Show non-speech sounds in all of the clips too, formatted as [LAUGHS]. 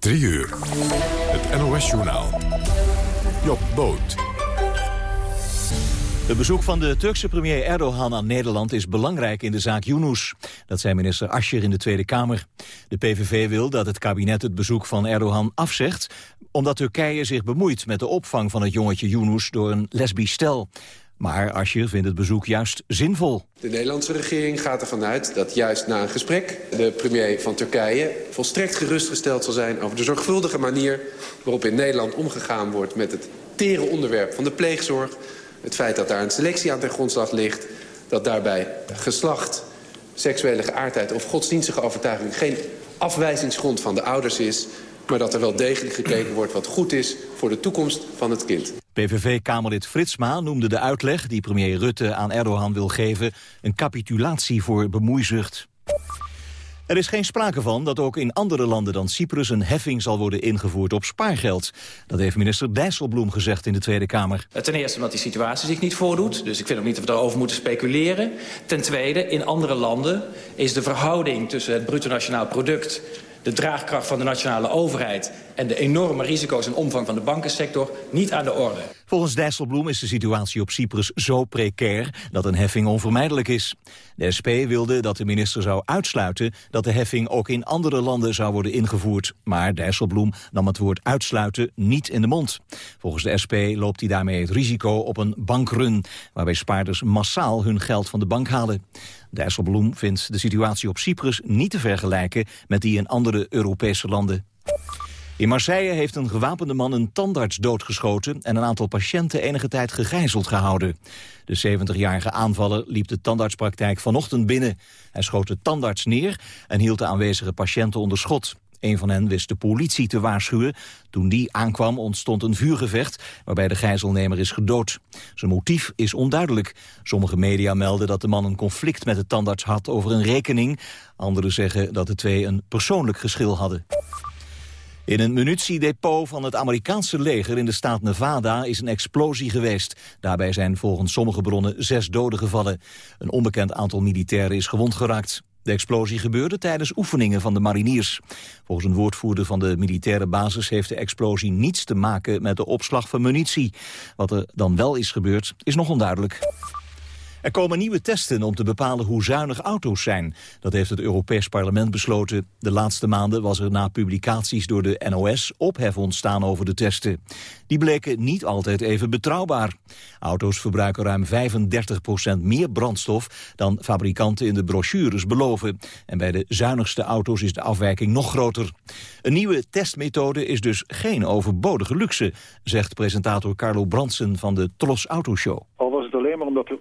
3 uur. Het NOS-journaal. Job Boot. Het bezoek van de Turkse premier Erdogan aan Nederland is belangrijk in de zaak Yunus. Dat zei minister Ascher in de Tweede Kamer. De PVV wil dat het kabinet het bezoek van Erdogan afzegt... omdat Turkije zich bemoeit met de opvang van het jongetje Yunus door een lesbisch stel. Maar Ascher vindt het bezoek juist zinvol. De Nederlandse regering gaat ervan uit dat juist na een gesprek... de premier van Turkije volstrekt gerustgesteld zal zijn... over de zorgvuldige manier waarop in Nederland omgegaan wordt... met het tere onderwerp van de pleegzorg. Het feit dat daar een selectie aan ten grondslag ligt. Dat daarbij geslacht, seksuele geaardheid of godsdienstige overtuiging... geen afwijzingsgrond van de ouders is maar dat er wel degelijk gekeken wordt wat goed is voor de toekomst van het kind. PVV-kamerlid Fritsma noemde de uitleg die premier Rutte aan Erdogan wil geven... een capitulatie voor bemoeizucht. Er is geen sprake van dat ook in andere landen dan Cyprus een heffing zal worden ingevoerd op spaargeld. Dat heeft minister Dijsselbloem gezegd in de Tweede Kamer. Ten eerste omdat die situatie zich niet voordoet, dus ik vind ook niet dat we daarover moeten speculeren. Ten tweede, in andere landen is de verhouding tussen het bruto nationaal product de draagkracht van de nationale overheid... en de enorme risico's en omvang van de bankensector niet aan de orde. Volgens Dijsselbloem is de situatie op Cyprus zo precair dat een heffing onvermijdelijk is. De SP wilde dat de minister zou uitsluiten dat de heffing ook in andere landen zou worden ingevoerd. Maar Dijsselbloem nam het woord uitsluiten niet in de mond. Volgens de SP loopt hij daarmee het risico op een bankrun, waarbij spaarders massaal hun geld van de bank halen. Dijsselbloem vindt de situatie op Cyprus niet te vergelijken met die in andere Europese landen. In Marseille heeft een gewapende man een tandarts doodgeschoten... en een aantal patiënten enige tijd gegijzeld gehouden. De 70-jarige aanvaller liep de tandartspraktijk vanochtend binnen. Hij schoot de tandarts neer en hield de aanwezige patiënten onder schot. Een van hen wist de politie te waarschuwen. Toen die aankwam ontstond een vuurgevecht waarbij de gijzelnemer is gedood. Zijn motief is onduidelijk. Sommige media melden dat de man een conflict met de tandarts had over een rekening. Anderen zeggen dat de twee een persoonlijk geschil hadden. In een munitiedepot van het Amerikaanse leger in de staat Nevada is een explosie geweest. Daarbij zijn volgens sommige bronnen zes doden gevallen. Een onbekend aantal militairen is gewond geraakt. De explosie gebeurde tijdens oefeningen van de mariniers. Volgens een woordvoerder van de militaire basis heeft de explosie niets te maken met de opslag van munitie. Wat er dan wel is gebeurd, is nog onduidelijk. Er komen nieuwe testen om te bepalen hoe zuinig auto's zijn. Dat heeft het Europees Parlement besloten. De laatste maanden was er na publicaties door de NOS ophef ontstaan over de testen. Die bleken niet altijd even betrouwbaar. Auto's verbruiken ruim 35% meer brandstof dan fabrikanten in de brochures beloven. En bij de zuinigste auto's is de afwijking nog groter. Een nieuwe testmethode is dus geen overbodige luxe, zegt presentator Carlo Brandsen van de Tros Autoshow. Al was het alleen maar omdat er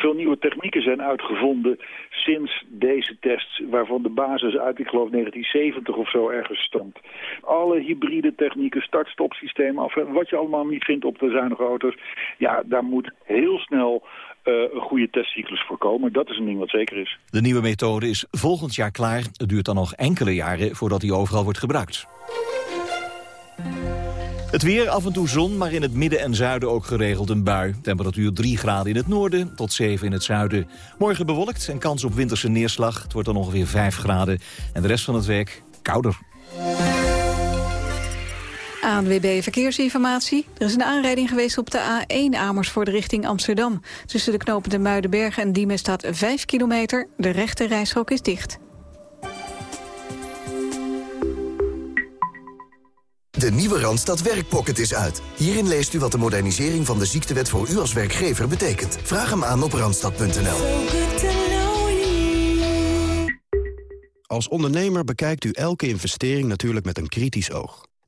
veel nieuwe technieken zijn uitgevonden sinds deze tests, waarvan de basis uit, ik geloof, 1970 of zo ergens stamt. Alle hybride technieken, start-stop systemen, wat je allemaal niet vindt op de zuinige auto's, ja, daar moet heel snel uh, een goede testcyclus voor komen. Dat is een ding wat zeker is. De nieuwe methode is volgend jaar klaar. Het duurt dan nog enkele jaren voordat die overal wordt gebruikt. Het weer, af en toe zon, maar in het midden en zuiden ook geregeld een bui. Temperatuur 3 graden in het noorden tot 7 in het zuiden. Morgen bewolkt en kans op winterse neerslag. Het wordt dan ongeveer 5 graden. En de rest van het week kouder. ANWB Verkeersinformatie. Er is een aanrijding geweest op de A1 Amersfoort richting Amsterdam. Tussen de knopen de Muidenberg en Diemen staat 5 kilometer. De rechte is dicht. De nieuwe Randstad Werkpocket is uit. Hierin leest u wat de modernisering van de ziektewet voor u als werkgever betekent. Vraag hem aan op randstad.nl. Als ondernemer bekijkt u elke investering natuurlijk met een kritisch oog.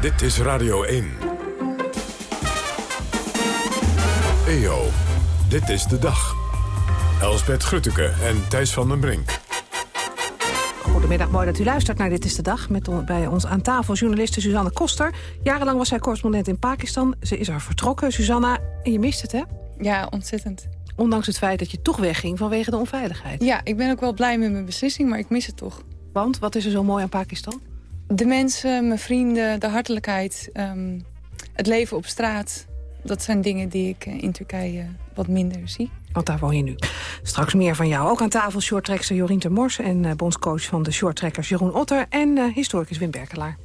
Dit is Radio 1. EO, dit is de dag. Elsbeth Grutteke en Thijs van den Brink. Goedemiddag, mooi dat u luistert naar Dit is de Dag. Met bij ons aan tafel journaliste Suzanne Koster. Jarenlang was zij correspondent in Pakistan. Ze is er vertrokken, Suzanna. En je mist het, hè? Ja, ontzettend. Ondanks het feit dat je toch wegging vanwege de onveiligheid. Ja, ik ben ook wel blij met mijn beslissing, maar ik mis het toch. Want, wat is er zo mooi aan Pakistan? De mensen, mijn vrienden, de hartelijkheid, um, het leven op straat. Dat zijn dingen die ik in Turkije wat minder zie. Want daar woon je nu. Straks meer van jou. Ook aan tafel shorttrekster Jorien ter Mors... en uh, bondscoach van de shorttrekkers Jeroen Otter... en uh, historicus Wim Berkelaar.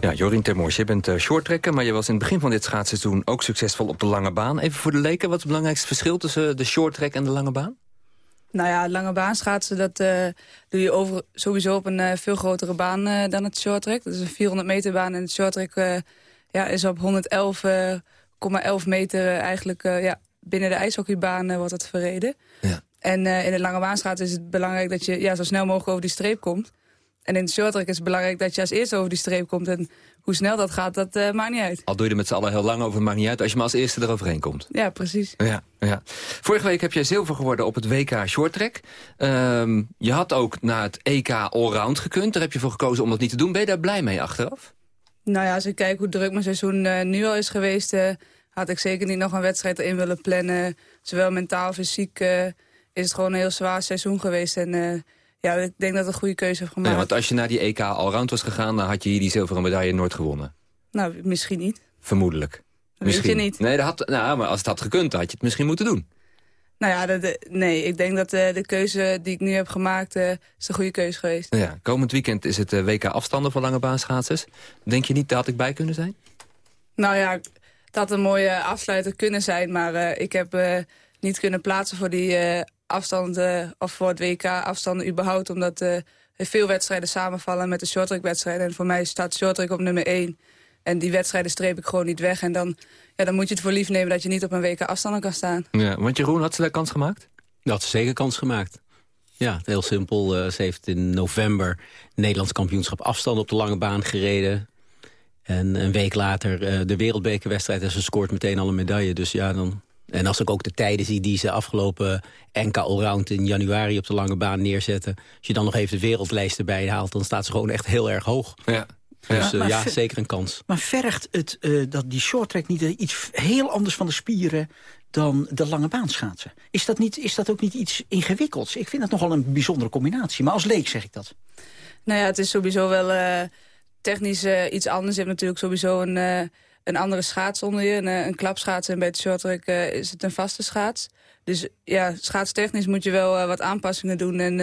Ja, Jorien Termors, je bent uh, shorttrekker... maar je was in het begin van dit schaatsseizoen ook succesvol op de lange baan. Even voor de leken, wat is het belangrijkste verschil tussen de shorttrack en de lange baan? Nou ja, lange baan schaatsen, dat uh, doe je over, sowieso op een uh, veel grotere baan uh, dan het shorttrack. Dat is een 400 meter baan en het shorttrack ja, is op 111,11 meter eigenlijk ja, binnen de ijshockeybaan wordt het verreden. Ja. En in de lange baanschaatsen is het belangrijk dat je ja, zo snel mogelijk over die streep komt. En in de shorttrack is het belangrijk dat je als eerste over die streep komt. En hoe snel dat gaat, dat uh, maakt niet uit. Al doe je er met z'n allen heel lang over, maakt niet uit... als je maar als eerste eroverheen komt. Ja, precies. Ja, ja. Vorige week heb jij zilver geworden op het WK Shorttrack. Um, je had ook naar het EK Allround gekund. Daar heb je voor gekozen om dat niet te doen. Ben je daar blij mee achteraf? Nou ja, als ik kijk hoe druk mijn seizoen uh, nu al is geweest... Uh, had ik zeker niet nog een wedstrijd erin willen plannen. Zowel mentaal, fysiek is het gewoon een heel zwaar seizoen geweest... En, ja, ik denk dat het een goede keuze heb gemaakt. Ja, want als je naar die EK allround was gegaan... dan had je hier die zilveren medaille nooit gewonnen. Nou, misschien niet. Vermoedelijk. Misschien niet. Nee, dat had, nou, maar als het had gekund, had je het misschien moeten doen. Nou ja, de, de, nee, ik denk dat de, de keuze die ik nu heb gemaakt... Uh, is de goede keuze geweest. Ja, komend weekend is het WK afstanden voor lange baanschaatsers. Denk je niet dat ik bij kunnen zijn? Nou ja, dat had een mooie afsluiter kunnen zijn... maar uh, ik heb niet kunnen plaatsen voor die afstanden, of voor het WK afstanden überhaupt. Omdat uh, veel wedstrijden samenvallen met de shorttrack-wedstrijden. En voor mij staat shorttrack op nummer 1. En die wedstrijden streep ik gewoon niet weg. En dan, ja, dan moet je het voor lief nemen dat je niet op een WK afstanden kan staan. Ja, want Jeroen, had ze daar kans gemaakt? Dat had ze zeker kans gemaakt. Ja, heel simpel. Uh, ze heeft in november Nederlands kampioenschap afstand op de lange baan gereden. En een week later uh, de wereldbekerwedstrijd en ze scoort meteen al een medaille. Dus ja, dan en als ik ook de tijden zie die ze afgelopen NK Allround in januari op de lange baan neerzetten. Als je dan nog even de wereldlijst erbij haalt, dan staat ze gewoon echt heel erg hoog. Ja. Dus ja, uh, ja zeker een kans. Maar vergt het, uh, dat die shorttrack niet uh, iets heel anders van de spieren dan de lange baan schaatsen? Is dat, niet, is dat ook niet iets ingewikkelds? Ik vind dat nogal een bijzondere combinatie. Maar als leek zeg ik dat. Nou ja, het is sowieso wel technisch iets anders. Je hebt natuurlijk sowieso een een andere schaats onder je. Een, een klapschaats en bij het shorttrack is het een vaste schaats. Dus ja, schaatstechnisch moet je wel uh, wat aanpassingen doen. En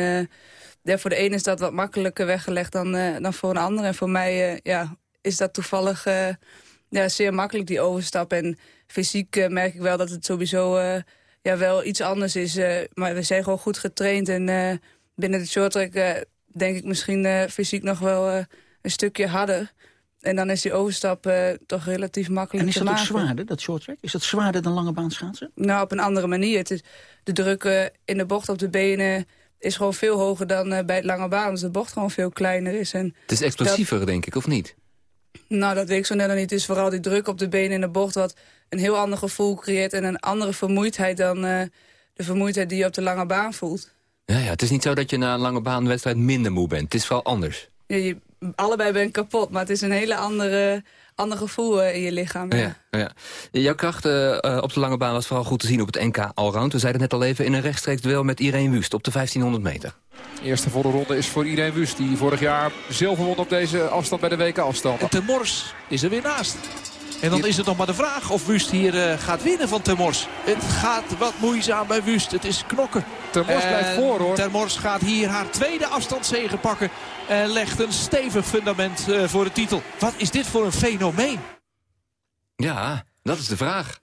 ja, voor de ene is dat wat makkelijker weggelegd dan, dan voor een ander. En voor mij ja, is dat toevallig ja, zeer makkelijk, die overstap. En fysiek merk ik wel dat het sowieso ja, wel iets anders is. maar we zijn gewoon goed getraind. En binnen het shorttrack denk ik misschien fysiek nog wel een stukje harder. En dan is die overstap uh, toch relatief makkelijk En is dat ook zwaarder, dat shorttrack? Is dat zwaarder dan lange baan schaatsen? Nou, op een andere manier. Het is, de druk uh, in de bocht op de benen is gewoon veel hoger dan uh, bij het lange baan. Dus de bocht gewoon veel kleiner is. En het is explosiever, dat, denk ik, of niet? Nou, dat weet ik zo net nog niet. Het is vooral die druk op de benen in de bocht... wat een heel ander gevoel creëert en een andere vermoeidheid... dan de vermoeidheid die je op de lange baan voelt. Ja, ja, het is niet zo dat je na een lange baanwedstrijd minder moe bent. Het is wel anders. Ja, je, allebei ben kapot, maar het is een hele andere, ander gevoel uh, in je lichaam. Ja. Ja, ja. Jouw kracht uh, op de lange baan was vooral goed te zien op het NK Allround. We zeiden het net al even in een rechtstreeks duel met Irene Wust op de 1500 meter. De eerste volle ronde is voor Irene Wust, die vorig jaar zilver won op deze afstand bij de WK-afstand. En Temors is er weer naast. En dan is het nog maar de vraag of Wust hier uh, gaat winnen van Termors. Het gaat wat moeizaam bij Wust. Het is knokken. Termors blijft voor hoor. Termors gaat hier haar tweede afstandszegen pakken. En legt een stevig fundament uh, voor de titel. Wat is dit voor een fenomeen? Ja, dat is de vraag.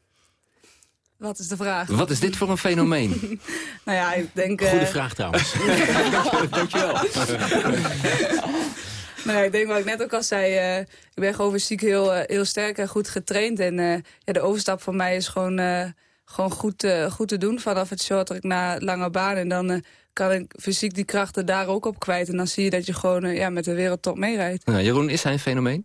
Wat is de vraag? Wat is dit voor een fenomeen? [LAUGHS] nou ja, ik denk... Goede uh... vraag trouwens. [LAUGHS] Dankjewel. [LAUGHS] Nee, ik denk wat ik net ook al zei. eh, ik ben gewoon fysiek heel, eh, heel sterk en goed getraind. En eh, ja, de overstap voor mij is gewoon, eh, gewoon goed, eh, goed te doen vanaf het shorttrack naar lange baan. En dan eh, kan ik fysiek die krachten daar ook op kwijt. En dan zie je dat je gewoon eh, ja, met de wereldtop meerijdt. Nou, Jeroen, is hij een fenomeen?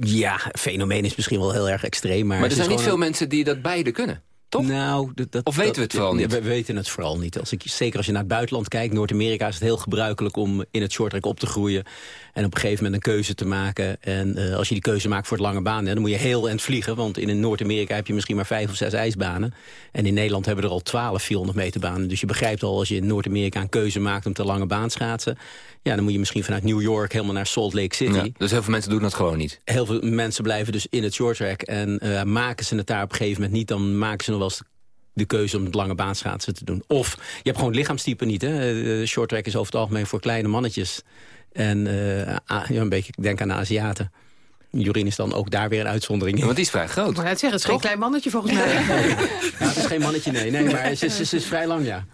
Ja, fenomeen is misschien wel heel erg extreem. Maar, Maar, er zijn niet veel mensen die dat beide kunnen. Toch? Nou, dat, dat- Of weten dat- we het vooral niet? We weten het vooral niet. Als ik, zeker als je naar het buitenland kijkt. Noord-Amerika is het heel gebruikelijk om in het shorttrack op te groeien. En op een gegeven moment een keuze te maken. En eh, als je die keuze maakt voor het lange baan, hè, dan moet je heel eind vliegen. Want in Noord-Amerika heb je misschien maar vijf of zes ijsbanen. En in Nederland hebben we er al twaalf 400 meter banen. Dus je begrijpt al, als je in Noord-Amerika een keuze maakt om te lange baan schaatsen. Ja, dan moet je misschien vanuit New York helemaal naar Salt Lake City. Ja, dus heel veel mensen doen dat gewoon niet. Heel veel mensen blijven dus in het shorttrack. En eh, maken ze het daar op een gegeven moment niet... dan maken ze nog wel eens de keuze om het lange baanschaatsen te doen. Of je hebt gewoon het lichaamstype niet. Hè? Eh, shorttrack is over het algemeen voor kleine mannetjes. En eh, a- ja, een beetje, ik denk aan de Aziaten. Jorien is dan ook daar weer een uitzondering. want die is vrij groot. Ik wou net zeggen, het is geen klein mannetje volgens mij. Ja, [LAUGHS] het is geen mannetje, nee. nee maar ze is, is vrij lang, ja.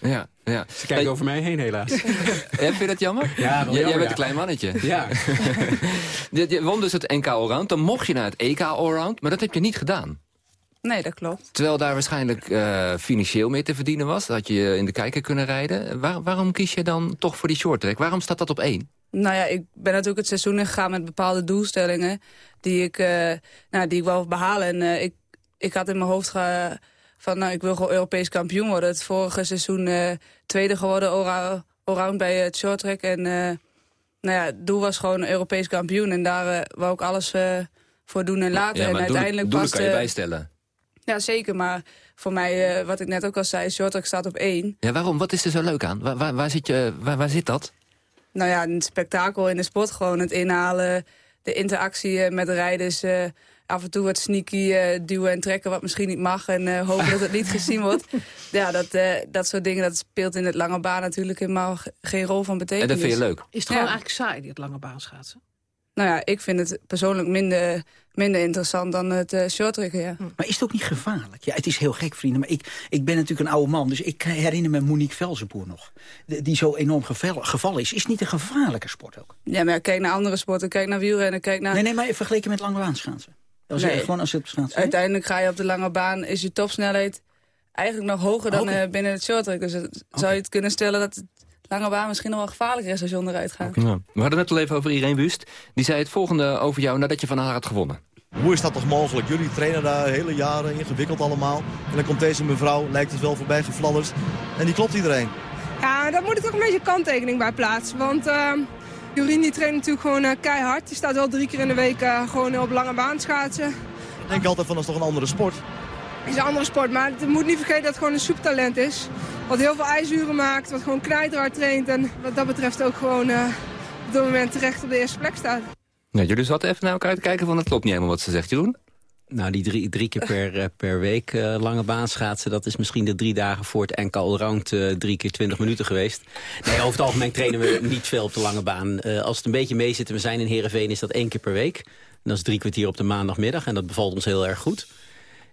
Ja, ja. Ze kijken over mij heen, helaas. [LAUGHS] Heb je dat jammer? Ja, wel Jij- Jij jammer, bent ja. een klein mannetje. Ja. [LAUGHS] je, je won dus het NK Allround. Dan mocht je naar het EK Allround, maar dat heb je niet gedaan. Nee, dat klopt. Terwijl daar waarschijnlijk eh, financieel mee te verdienen was. Dat had je in de kijker kunnen rijden. Waar- waarom kies je dan toch voor die short track? Waarom staat dat op één? Nou ja, ik ben natuurlijk het seizoen ingegaan met bepaalde doelstellingen... die ik, eh, nou, die ik wel behalen. En eh, ik, ik had in mijn hoofd ge- van, nou, ik wil gewoon Europees kampioen worden. Het vorige seizoen tweede geworden allround bij het shorttrack. En eh, nou ja, het doel was gewoon Europees kampioen. En daar wou ik alles voor doen en laten. Ja, en uiteindelijk doelen, kan je bijstellen. Ja, zeker. Maar voor mij, eh, wat ik net ook al zei, shorttrack staat op één. Ja, waarom? Wat is er zo leuk aan? Waar, waar, waar zit, je, waar, waar zit dat? Nou ja, een spektakel in de sport. Gewoon het inhalen, de interactie eh, met de rijders. eh, af en toe wat sneaky eh, duwen en trekken wat misschien niet mag. En eh, hopen dat het niet gezien wordt. [LAUGHS] Ja, dat, eh, dat soort dingen dat speelt in het lange baan natuurlijk helemaal ge- geen rol van betekenis. En dat vind je leuk? Is het gewoon eigenlijk saai, dit lange baan schaatsen? Nou ja, ik vind het persoonlijk minder, minder interessant dan het uh, shorttracken, ja. Maar is het ook niet gevaarlijk? Ja, het is heel gek, vrienden. Maar ik, ik ben natuurlijk een oude man, dus ik herinner me Monique Velzenboer nog. Die zo enorm geval, gevallen is. Is het niet een gevaarlijke sport ook? Ja, maar kijk naar andere sporten. Kijk naar wielrennen, kijk naar... Nee, nee, maar vergeleken met lange baan schaatsen. Als Nee. je, gewoon als het schaatsen. Uiteindelijk ga je op de lange baan, is je topsnelheid eigenlijk nog hoger dan eh, binnen het shorttrack. Dus zou je het kunnen stellen dat het lange baan misschien nog wel gevaarlijker is als je onderuit gaat. Ja. We hadden het net al even over Irene Wust. Die zei het volgende over jou nadat je van haar had gewonnen. Hoe is dat toch mogelijk? Jullie trainen daar hele jaren, ingewikkeld allemaal. En dan komt deze mevrouw, lijkt het wel voorbij gefladderd. En die klopt iedereen. Ja, daar moet ik toch een beetje kanttekening bij plaatsen. Want uh, Jorien die traint natuurlijk gewoon eh, keihard. Die staat wel drie keer in de week eh, gewoon op lange baan schaatsen. Ik denk altijd van, dat is toch een andere sport? Het is een andere sport, maar je moet niet vergeten dat het gewoon een soeptalent is. Wat heel veel ijsuren maakt, wat gewoon knijterhard traint. En wat dat betreft ook gewoon eh, op dit moment terecht op de eerste plek staat. Ja, jullie zaten even naar elkaar te kijken van het klopt niet helemaal wat ze zegt, Jeroen. Nou, die drie, drie keer per, eh, per week eh, lange baan schaatsen... dat is misschien de drie dagen voor het NK Allround eh, drie keer twintig minuten geweest. Nee, over het algemeen trainen we niet veel op de lange baan. Eh, als het een beetje mee zit, en we zijn in Heerenveen, is dat één keer per week. En dat is drie kwartier op de maandagmiddag en dat bevalt ons heel erg goed.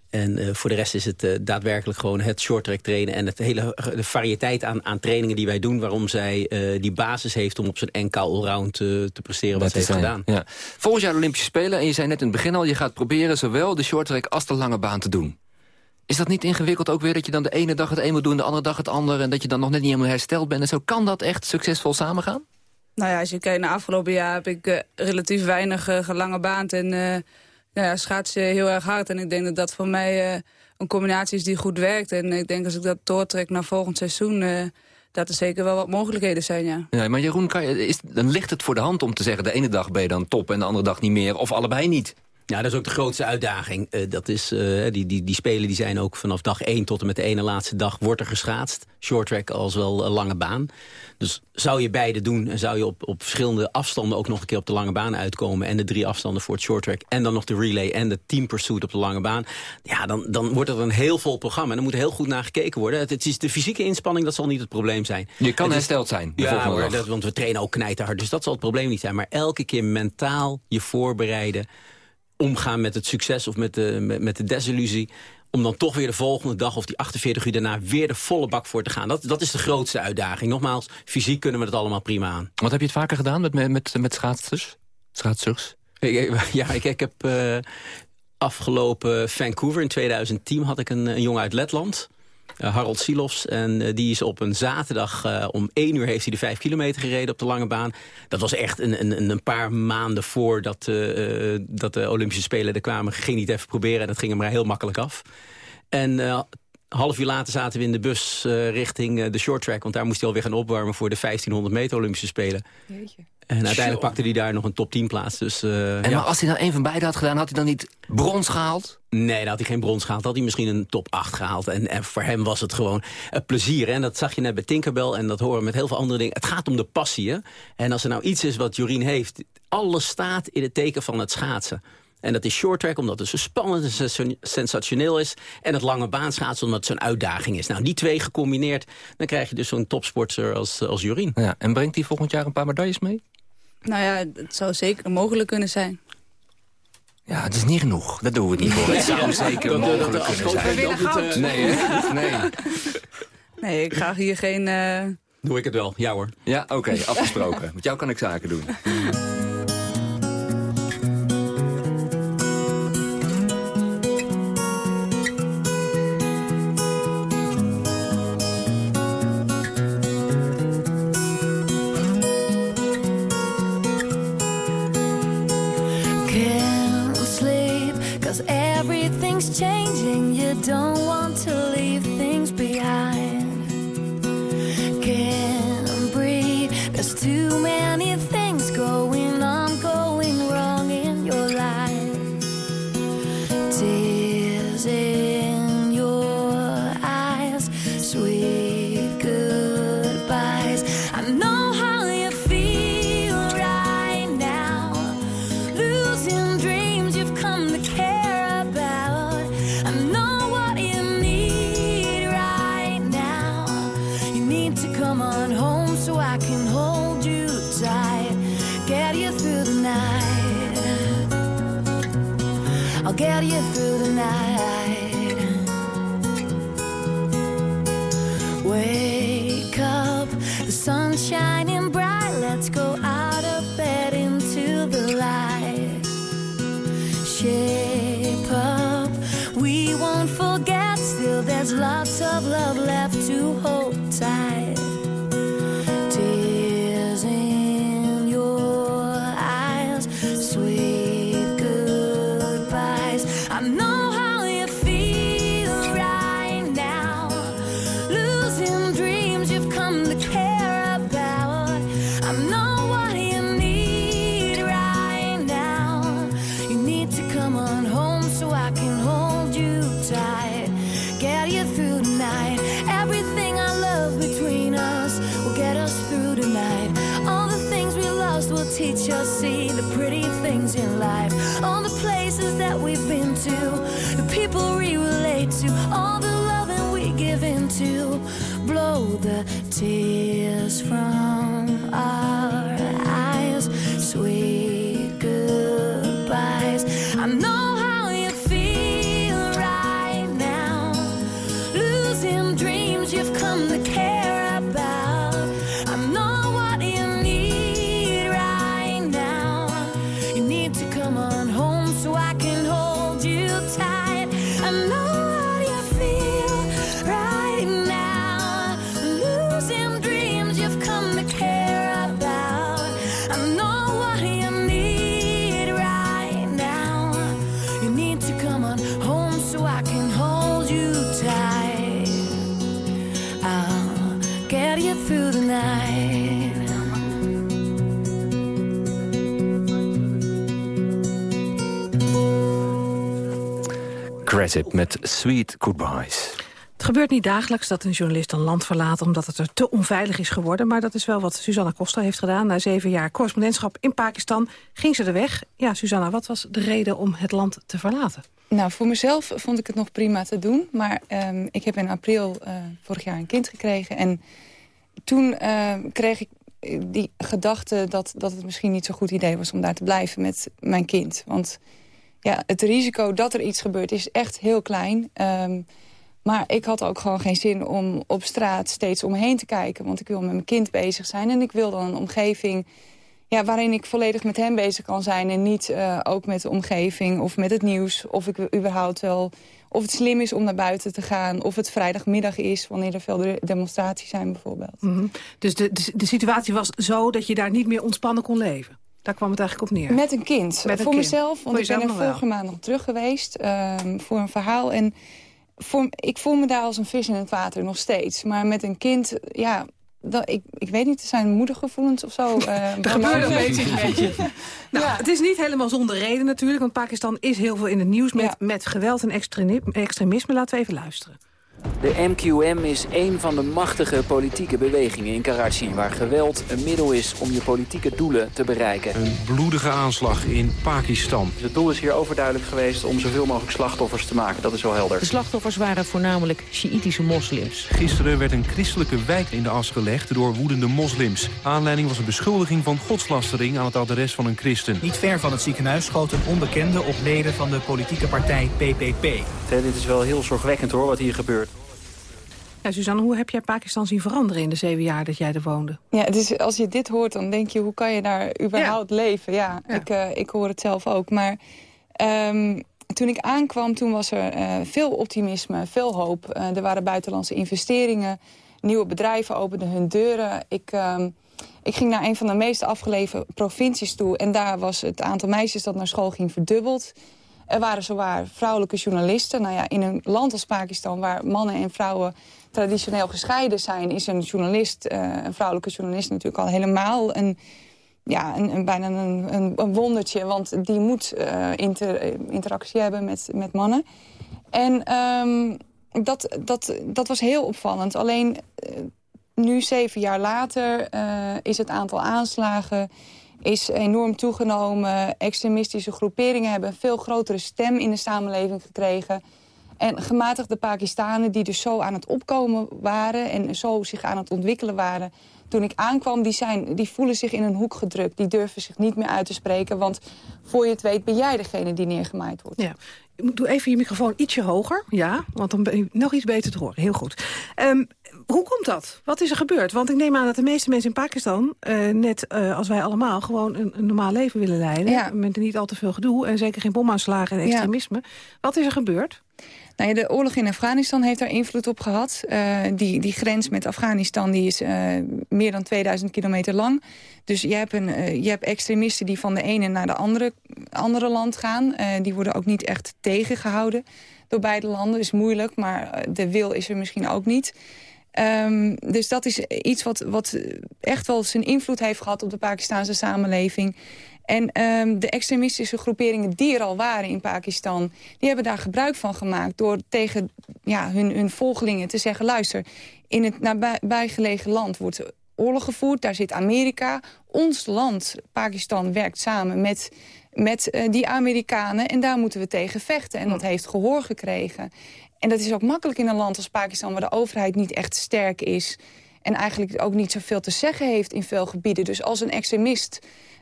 En eh, voor de rest is het eh, daadwerkelijk gewoon het shorttrack trainen... en het hele, de variëteit aan, aan trainingen die wij doen... waarom zij eh, die basis heeft om op zijn NK Allround te presteren wat ze heeft zijn. gedaan. Ja. Volgend jaar de Olympische Spelen, en je zei net in het begin al... je gaat proberen zowel de shorttrack als de lange baan te doen. Is dat niet ingewikkeld ook weer dat je dan de ene dag het een moet doen... de andere dag het andere en dat je dan nog net niet helemaal hersteld bent? En zo kan dat echt succesvol samengaan? Nou ja, als je kijkt naar afgelopen jaar heb ik relatief weinig uh, gelange baand. En uh, nou ja, schaatsen heel erg hard. En ik denk dat dat voor mij uh, een combinatie is die goed werkt. En ik denk als ik dat doortrek naar volgend seizoen... Uh, dat er zeker wel wat mogelijkheden zijn, ja. ja maar Jeroen, kan je, is, dan ligt het voor de hand om te zeggen... de ene dag ben je dan top en de andere dag niet meer. Of allebei niet. Ja, dat is ook de grootste uitdaging. Uh, dat is, uh, die, die, die spelen die zijn ook vanaf dag 1 tot en met de ene laatste dag wordt er geschaatst. Short track als wel lange baan. Dus zou je beide doen en zou je op, op verschillende afstanden ook nog een keer op de lange baan uitkomen. En de drie afstanden voor het short track. En dan nog de relay en de team pursuit op de lange baan. Ja, dan, dan wordt het een heel vol programma. En dan moet er heel goed naar gekeken worden. Het, het is de fysieke inspanning, dat zal niet het probleem zijn. Je kan het hersteld zijn. Ja, dat, want we trainen ook knijterhard. Dus dat zal het probleem niet zijn. Maar elke keer mentaal je voorbereiden omgaan met het succes of met de, met, de desillusie om dan toch weer de volgende dag of die 48 uur daarna weer de volle bak voor te gaan. Dat, dat is de grootste uitdaging. Nogmaals, fysiek kunnen we het allemaal prima aan. Wat heb je het vaker gedaan met, met, met schaatsers? Schaatsers? [LAUGHS] Ja, ik, ik heb uh, afgelopen Vancouver in 2010 had ik een, een jongen uit Letland. Uh, Harold Silos. En uh, die is op een zaterdag uh, om 1 uur heeft hij de 5 kilometer gereden op de lange baan. Dat was echt een, een, een paar maanden voordat dat de Olympische Spelen er kwamen. Ging hij het even proberen en dat ging hem maar heel makkelijk af. En half uur later zaten we in de bus richting de short track. Want daar moest hij alweer gaan opwarmen voor de 1500 meter Olympische Spelen. Jeetje. En uiteindelijk pakte hij daar nog een top 10 plaats. Dus, uh, en ja. maar als hij nou een van beide had gedaan, had hij dan niet brons gehaald? Nee, dan had hij geen brons gehaald. had hij misschien een top 8 gehaald. En, en voor hem was het gewoon een plezier. En dat zag je net bij Tinkerbell en dat horen we met heel veel andere dingen. Het gaat om de passie. Hè? En als er nou iets is wat Jorien heeft... alles staat in het teken van het schaatsen. En dat is short track omdat het zo spannend en sensationeel is. En het lange baanschaatsen omdat het zo'n uitdaging is. Nou, die twee gecombineerd, dan krijg je dus zo'n topsporter als, als Jorien. Ja, en brengt hij volgend jaar een paar medailles mee? Nou ja, het zou zeker mogelijk kunnen zijn. Ja, het is niet genoeg. Dat doen we niet voor. Het zou zeker dat, mogelijk dat, dat, kunnen zijn. Uh... Nee, hè? Nee. nee, ik ga hier geen... Uh... Doe ik het wel, ja hoor. Ja, oké, okay, afgesproken. Met jou kan ik zaken doen. Don't various Credit met Sweet Goodbyes. Het gebeurt niet dagelijks dat een journalist een land verlaat... omdat het er te onveilig is geworden. Maar dat is wel wat Susanna Costa heeft gedaan. Na zeven jaar correspondentschap in Pakistan ging ze de weg. Ja, Susanna, wat was de reden om het land te verlaten? Nou, voor mezelf vond ik het nog prima te doen. Maar um, ik heb in april uh, vorig jaar een kind gekregen. En toen uh, kreeg ik die gedachte dat, dat het misschien niet zo'n goed idee was... om daar te blijven met mijn kind. Want ja, het risico dat er iets gebeurt is echt heel klein. Ehm, maar ik had ook gewoon geen zin om op straat steeds omheen te kijken. Want ik wil met mijn kind bezig zijn. En ik wil dan een omgeving ja, waarin ik volledig met hem bezig kan zijn. En niet uh, ook met de omgeving of met het nieuws. Of ik überhaupt wel... Of het slim is om naar buiten te gaan. Of het vrijdagmiddag is, wanneer er veel demonstraties zijn bijvoorbeeld. -hmm. Dus de, de situatie was zo dat je daar niet meer ontspannen kon leven? Daar kwam het eigenlijk op neer. Met een kind. Met een voor kind. mezelf, want voor ik ben er vorige maand nog terug geweest. Uh, voor een verhaal. En voor, ik voel me daar als een vis in het water nog steeds. Maar met een kind, ja, dat, ik, ik weet niet, er zijn moedergevoelens of zo. Uh, [LAUGHS] er gebeurt een beetje. [LAUGHS] Een beetje. nou, ja. Het is niet helemaal zonder reden natuurlijk, want Pakistan is heel veel in het nieuws met, ja. met geweld en extremisme. Laten we even luisteren. De MQM is een van de machtige politieke bewegingen in Karachi... waar geweld een middel is om je politieke doelen te bereiken. Een bloedige aanslag in Pakistan. Het doel is hier overduidelijk geweest om zoveel mogelijk slachtoffers te maken. Dat is wel helder. De slachtoffers waren voornamelijk Sjiïtische moslims. Gisteren werd een christelijke wijk in de as gelegd door woedende moslims. Aanleiding was een beschuldiging van godslastering aan het adres van een christen. Niet ver van het ziekenhuis schoot een onbekende op leden van de politieke partij PPP. Dit is wel heel zorgwekkend hoor, wat hier gebeurt. Ja, Suzanne, hoe heb jij Pakistan zien veranderen in de zeven jaar dat jij er woonde? Ja, is, als je dit hoort, dan denk je, hoe kan je daar überhaupt ja. leven? Ja, ja. Ik, uh, ik hoor het zelf ook. Maar um, toen ik aankwam, toen was er uh, veel optimisme, veel hoop. Uh, er waren buitenlandse investeringen, nieuwe bedrijven openden hun deuren. Ik, um, ik ging naar een van de meest afgelegen provincies toe... en daar was het aantal meisjes dat naar school ging verdubbeld. Er waren zowaar vrouwelijke journalisten. Nou ja, in een land als Pakistan, waar mannen en vrouwen traditioneel gescheiden zijn... is een journalist, uh, een vrouwelijke journalist natuurlijk al helemaal... een, ja, een, bijna een, een, wondertje, want die moet uh, inter, interactie hebben met, met mannen. En um, dat, dat, dat was heel opvallend. Alleen nu, zeven jaar later, is het aantal aanslagen is enorm toegenomen. Extremistische groeperingen hebben een veel grotere stem in de samenleving gekregen. En gematigde Pakistanen die dus zo aan het opkomen waren... en zo zich aan het ontwikkelen waren toen ik aankwam... Die, zijn, die voelen zich in een hoek gedrukt. Die durven zich niet meer uit te spreken. Want voor je het weet ben jij degene die neergemaaid wordt. Ja. Doe even je microfoon ietsje hoger. Ja, want dan ben je nog iets beter te horen. Heel goed. Um, hoe komt dat? Wat is er gebeurd? Want ik neem aan dat de meeste mensen in Pakistan... Uh, net uh, als wij allemaal gewoon een, een, normaal leven willen leiden. Ja. Met niet al te veel gedoe en zeker geen bomaanslagen en extremisme. Ja. Wat is er gebeurd? Nou ja, de oorlog in Afghanistan heeft daar invloed op gehad. Uh, die, die grens met Afghanistan die is uh, meer dan 2000 kilometer lang. Dus je hebt, een, uh, je hebt extremisten die van de ene naar de andere, andere land gaan. die worden ook niet echt tegengehouden door beide landen. is moeilijk, maar de wil is er misschien ook niet. Um, dus dat is iets wat, wat echt wel zijn invloed heeft gehad op de Pakistanse samenleving. En um, de extremistische groeperingen die er al waren in Pakistan... die hebben daar gebruik van gemaakt door tegen ja, hun, hun volgelingen te zeggen... luister, in het nabijgelegen land wordt oorlog gevoerd. Daar zit Amerika. Ons land, Pakistan, werkt samen met, met uh, die Amerikanen. En daar moeten we tegen vechten. En dat heeft gehoor gekregen. En dat is ook makkelijk in een land als Pakistan... waar de overheid niet echt sterk is... en eigenlijk ook niet zoveel te zeggen heeft in veel gebieden. Dus als een extremist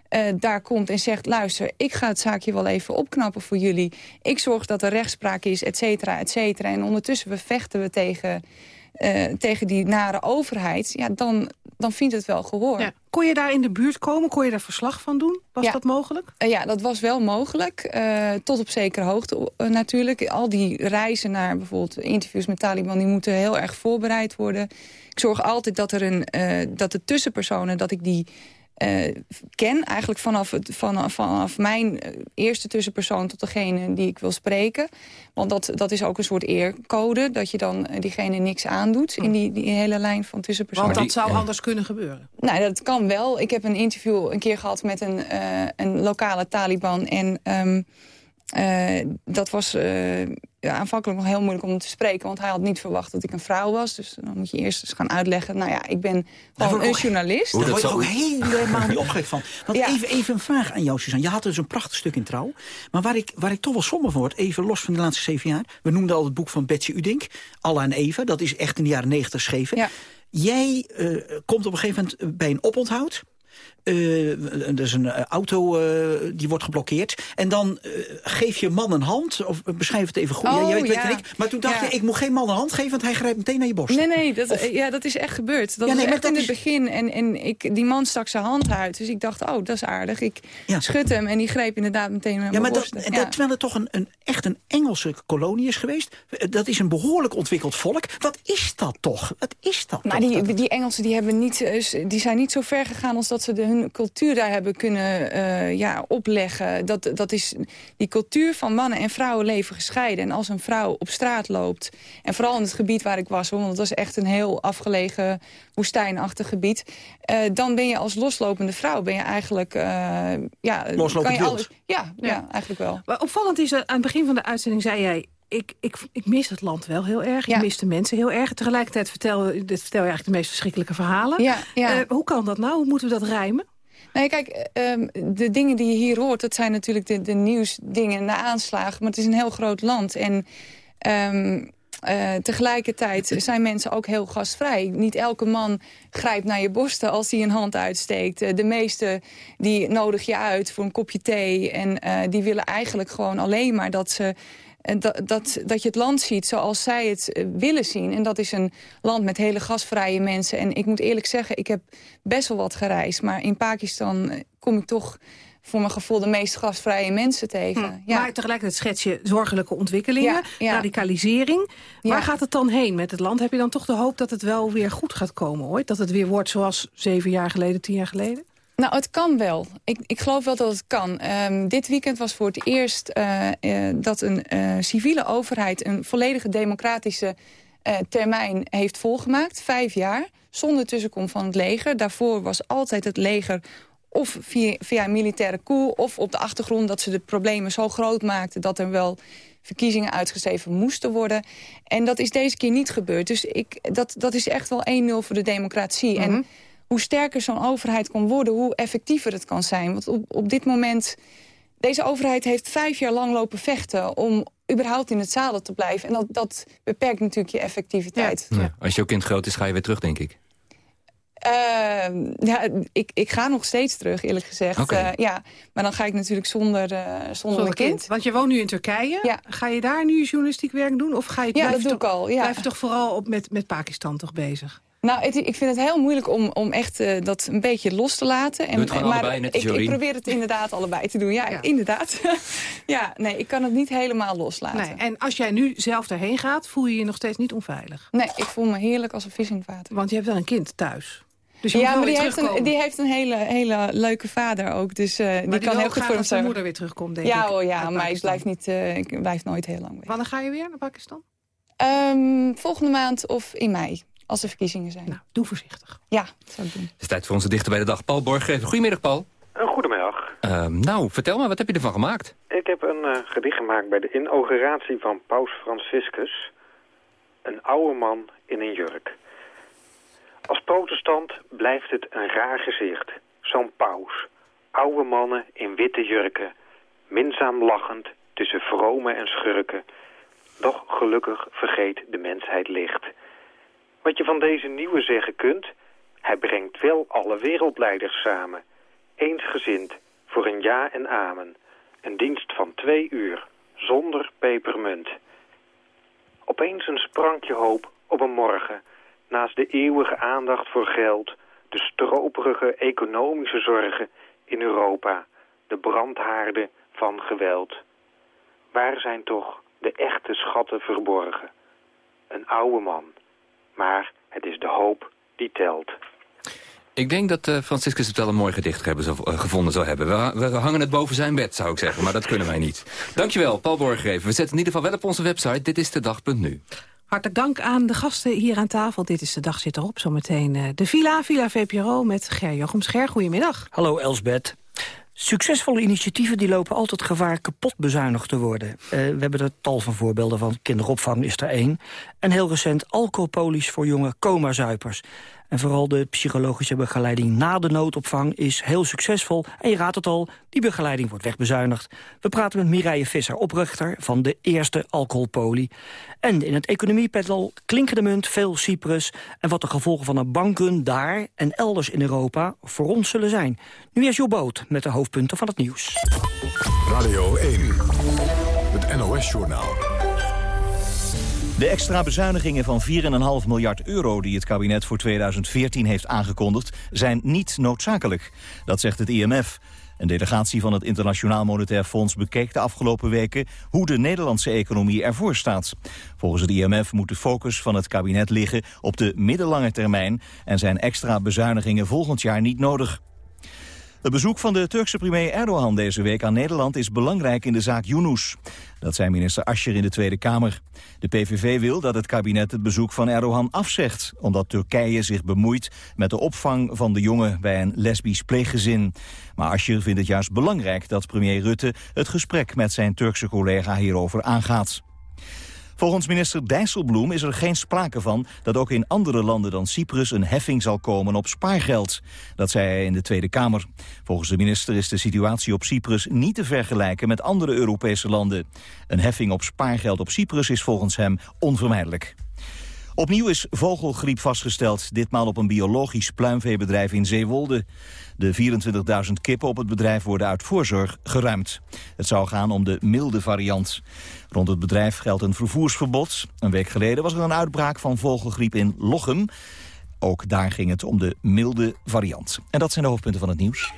uh, daar komt en zegt... luister, ik ga het zaakje wel even opknappen voor jullie. Ik zorg dat er rechtspraak is, et cetera, et cetera. En ondertussen we vechten we tegen, uh, tegen die nare overheid... Ja, dan, dan vindt het wel gehoor. Ja. Kon je daar in de buurt komen? Kon je daar verslag van doen? Was ja. dat mogelijk? Uh, ja, dat was wel mogelijk. Uh, tot op zekere hoogte uh, natuurlijk. Al die reizen naar bijvoorbeeld interviews met Taliban... die moeten heel erg voorbereid worden. Ik zorg altijd dat, er een, dat de tussenpersonen... dat ik die uh, ken. Eigenlijk vanaf, het, vanaf, vanaf mijn eerste tussenpersoon tot degene die ik wil spreken. Want dat, dat is ook een soort eercode. Dat je dan diegene niks aandoet in die, die hele lijn van tussenpersonen. Want dat zou anders kunnen gebeuren? Nou, dat kan wel. Ik heb een interview een keer gehad met een, uh, een lokale Taliban. En um, uh, dat was uh, ja, aanvankelijk nog heel moeilijk om te spreken. Want hij had niet verwacht dat ik een vrouw was. Dus dan moet je eerst eens gaan uitleggen. Nou ja, ik ben gewoon een journalist. Daar word je ook helemaal niet opgewekt van. Want ja. even, even een vraag aan jou, Suzanne. Je had dus een prachtig stuk in Trouw. Maar waar ik, waar ik toch wel somber van word, even los van de laatste zeven jaar. We noemden al het boek van Betsy Udink. Alla en Eva. Dat is echt in de jaren negentig geschreven. Ja. Jij uh, komt op een gegeven moment bij een oponthoud. Uh, er is een auto uh, die wordt geblokkeerd. En dan uh, geef je man een hand. Of beschrijf het even goed. Oh, ja, jij weet ja. ik. Maar toen dacht Ja. je, ik moet geen man een hand geven... want hij grijpt meteen naar je borst. Nee, nee, dat, ja, dat is echt gebeurd. Dat Ja, nee, was echt in het begin. En, en ik, die man stak zijn hand uit. Dus ik dacht, oh, dat is aardig. Ik schud hem en die greep inderdaad meteen naar Ja, mijn maar dat, dat, terwijl het toch een, een, echt een Engelse kolonie is geweest. Eh, Dat is een behoorlijk ontwikkeld volk. Wat is dat toch? Wat is dat Nou, toch? die, die Engelsen die hebben niet, eh, die zijn niet zo ver gegaan als dat ze de, hun cultuur daar hebben kunnen eh, ja, opleggen. Dat, dat is, die cultuur van mannen en vrouwen leven gescheiden. En als een vrouw op straat loopt, en vooral in het gebied waar ik was... hoor, want het was echt een heel afgelegen woestijnachtig gebied... eh, dan ben je als loslopende vrouw ben je eigenlijk... eh, ja, Loslopend kan je alles, ja, ja. eigenlijk wel. Maar opvallend is, aan het begin van de uitzending zei jij... Ik, ik, ik mis het land wel heel erg. Ik mis de mensen heel erg. Tegelijkertijd vertel, dit vertel je eigenlijk de meest verschrikkelijke verhalen. Ja, ja. Eh, hoe kan dat nou? Hoe moeten we dat rijmen? Nee, kijk, ehm, de dingen die je hier hoort... dat zijn natuurlijk de, de nieuwsdingen, de aanslagen. Maar het is een heel groot land. En ehm, eh, tegelijkertijd zijn mensen ook heel gastvrij. Niet elke man grijpt naar je borsten als hij een hand uitsteekt. Eh, de meeste die nodig je uit voor een kopje thee. En die willen eigenlijk gewoon alleen maar dat ze... Dat, dat, dat je het land ziet zoals zij het eh, willen zien. En dat is een land met hele gastvrije mensen. En ik moet eerlijk zeggen, ik heb best wel wat gereisd. Maar in Pakistan eh, kom ik toch voor mijn gevoel de meest gastvrije mensen tegen. Ja. Maar tegelijkertijd schets je zorgelijke ontwikkelingen, Ja, ja. radicalisering. Waar gaat het dan heen met het land? Heb je dan toch de hoop dat het wel weer goed gaat komen ooit? Dat het weer wordt zoals zeven jaar geleden, tien jaar geleden? Nou, het kan wel. Ik, ik geloof wel dat het kan. Ehm, dit weekend was voor het eerst eh, eh, dat een eh, civiele overheid... een volledige democratische termijn heeft volgemaakt. Vijf jaar, zonder tussenkomst van het leger. Daarvoor was altijd het leger of via, militaire coup... of op de achtergrond dat ze de problemen zo groot maakten... dat er wel verkiezingen uitgeschreven moesten worden. En dat is deze keer niet gebeurd. Dus ik, dat, dat is echt wel 1-0 voor de democratie. En hoe sterker zo'n overheid kan worden, hoe effectiever het kan zijn. Want op, op dit moment... Deze overheid heeft vijf jaar lang lopen vechten... om überhaupt in het zadel te blijven. En dat, dat beperkt natuurlijk je effectiviteit. Ja. Als jouw kind groot is, ga je weer terug, denk ik. Ehm, ja, ik, ik ga nog steeds terug, eerlijk gezegd. Oké. Eh, ja, maar dan ga ik natuurlijk zonder, eh, zonder, Zonder mijn kind. kind. Want je woont nu in Turkije. Ga je daar nu journalistiek werk doen? Of ga je, Ja, dat doe toch, ik al, ja. Blijf je toch vooral op met, met Pakistan toch bezig? Nou, het- ik vind het heel moeilijk om, om echt eh, dat een beetje los te laten. Doe het gewoon maar allebei, ik, ik probeer het inderdaad [LAUGHS] allebei te doen. Ja, inderdaad. [LAUGHS] ja, nee, ik kan het niet helemaal loslaten. Nee. En als jij nu zelf daarheen gaat, voel je je nog steeds niet onveilig? Nee, ik voel me heerlijk als een vis in het water. Want je hebt wel een kind thuis. Dus ja, maar die heeft, een, die heeft een hele, hele leuke vader ook. Dus eh, die die kan heel goed voor dat zijn hem moeder weer terugkomt, denk ja, ik, Oh, ja, maar ik Pakistan. blijf, niet, eh, ik blijf nooit heel lang weg. Wanneer ga je weer naar Pakistan? Ehm, volgende maand of in mei, als er verkiezingen zijn. Nou, doe voorzichtig. Ja, dat zou ik doen. Het is tijd voor onze dichter bij de dag. Paul Borggever. Goedemiddag, Paul. Goedemiddag. Ehm, nou, vertel maar, wat heb je ervan gemaakt? Ik heb een eh, gedicht gemaakt bij de inauguratie van Paus Franciscus. Een oude man in een jurk. Als protestant blijft het een raar gezicht. Zo'n paus. Oude mannen in witte jurken. Minzaam lachend tussen vromen en schurken. Doch gelukkig vergeet de mensheid licht. Wat je van deze nieuwe zeggen kunt... hij brengt wel alle wereldleiders samen. Eensgezind voor een ja en amen. Een dienst van twee uur, zonder pepermunt. Opeens een sprankje hoop op een morgen. Naast de eeuwige aandacht voor geld, de stroperige economische zorgen in Europa, de brandhaarden van geweld. Waar zijn toch de echte schatten verborgen? Een oude man, maar het is de hoop die telt. Ik denk dat eh, Franciscus het wel een mooi gedicht hebben, eh, gevonden zou hebben. We, we hangen het boven zijn bed, zou ik zeggen, maar dat kunnen wij niet. Dankjewel, Paul Borggever. We zetten in ieder geval wel op onze website. Dit is de dag.nu. Hartelijk dank aan de gasten hier aan tafel. Dit is de dag zit erop. Zometeen eh, de Villa, Villa VPRO met Ger Jochems. Ger, goedemiddag. Hallo Elsbeth. Succesvolle initiatieven die lopen altijd gevaar kapot bezuinigd te worden. Eh, we hebben er tal van voorbeelden van. Kinderopvang is er één. En heel recent alcoholpolies voor jonge coma-zuipers. En vooral de psychologische begeleiding na de noodopvang is heel succesvol. En je raadt het al, die begeleiding wordt wegbezuinigd. We praten met Mireille Visser, oprichter van de eerste alcoholpolie. En in het economiepanel klinken de munt veel Cyprus... en wat de gevolgen van een bankrun daar en elders in Europa voor ons zullen zijn. Nu is Boot met de hoofdpunten van het nieuws. Radio 1, het NOS-journaal. De extra bezuinigingen van 4,5 miljard euro die het kabinet voor 2014 heeft aangekondigd zijn niet noodzakelijk. Dat zegt het IMF. Een delegatie van het Internationaal Monetair Fonds bekeek de afgelopen weken hoe de Nederlandse economie ervoor staat. Volgens het IMF moet de focus van het kabinet liggen op de middellange termijn en zijn extra bezuinigingen volgend jaar niet nodig. Het bezoek van de Turkse premier Erdogan deze week aan Nederland is belangrijk in de zaak Yunus. Dat zei minister Ascher in de Tweede Kamer. De PVV wil dat het kabinet het bezoek van Erdogan afzegt... omdat Turkije zich bemoeit met de opvang van de jongen bij een lesbisch pleeggezin. Maar Ascher vindt het juist belangrijk dat premier Rutte het gesprek met zijn Turkse collega hierover aangaat. Volgens minister Dijsselbloem is er geen sprake van dat ook in andere landen dan Cyprus een heffing zal komen op spaargeld. Dat zei hij in de Tweede Kamer. Volgens de minister is de situatie op Cyprus niet te vergelijken met andere Europese landen. Een heffing op spaargeld op Cyprus is volgens hem onvermijdelijk. Opnieuw is vogelgriep vastgesteld, ditmaal op een biologisch pluimveebedrijf in Zeewolde. De 24.000 kippen op het bedrijf worden uit voorzorg geruimd. Het zou gaan om de milde variant. Rond het bedrijf geldt een vervoersverbod. Een week geleden was er een uitbraak van vogelgriep in Lochem. Ook daar ging het om de milde variant. En dat zijn de hoofdpunten van het nieuws.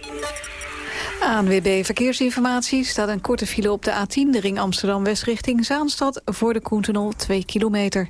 ANWB Verkeersinformatie staat een korte file op de A10... de ring Amsterdam-West richting Zaanstad... voor de Koentunnel 2 kilometer.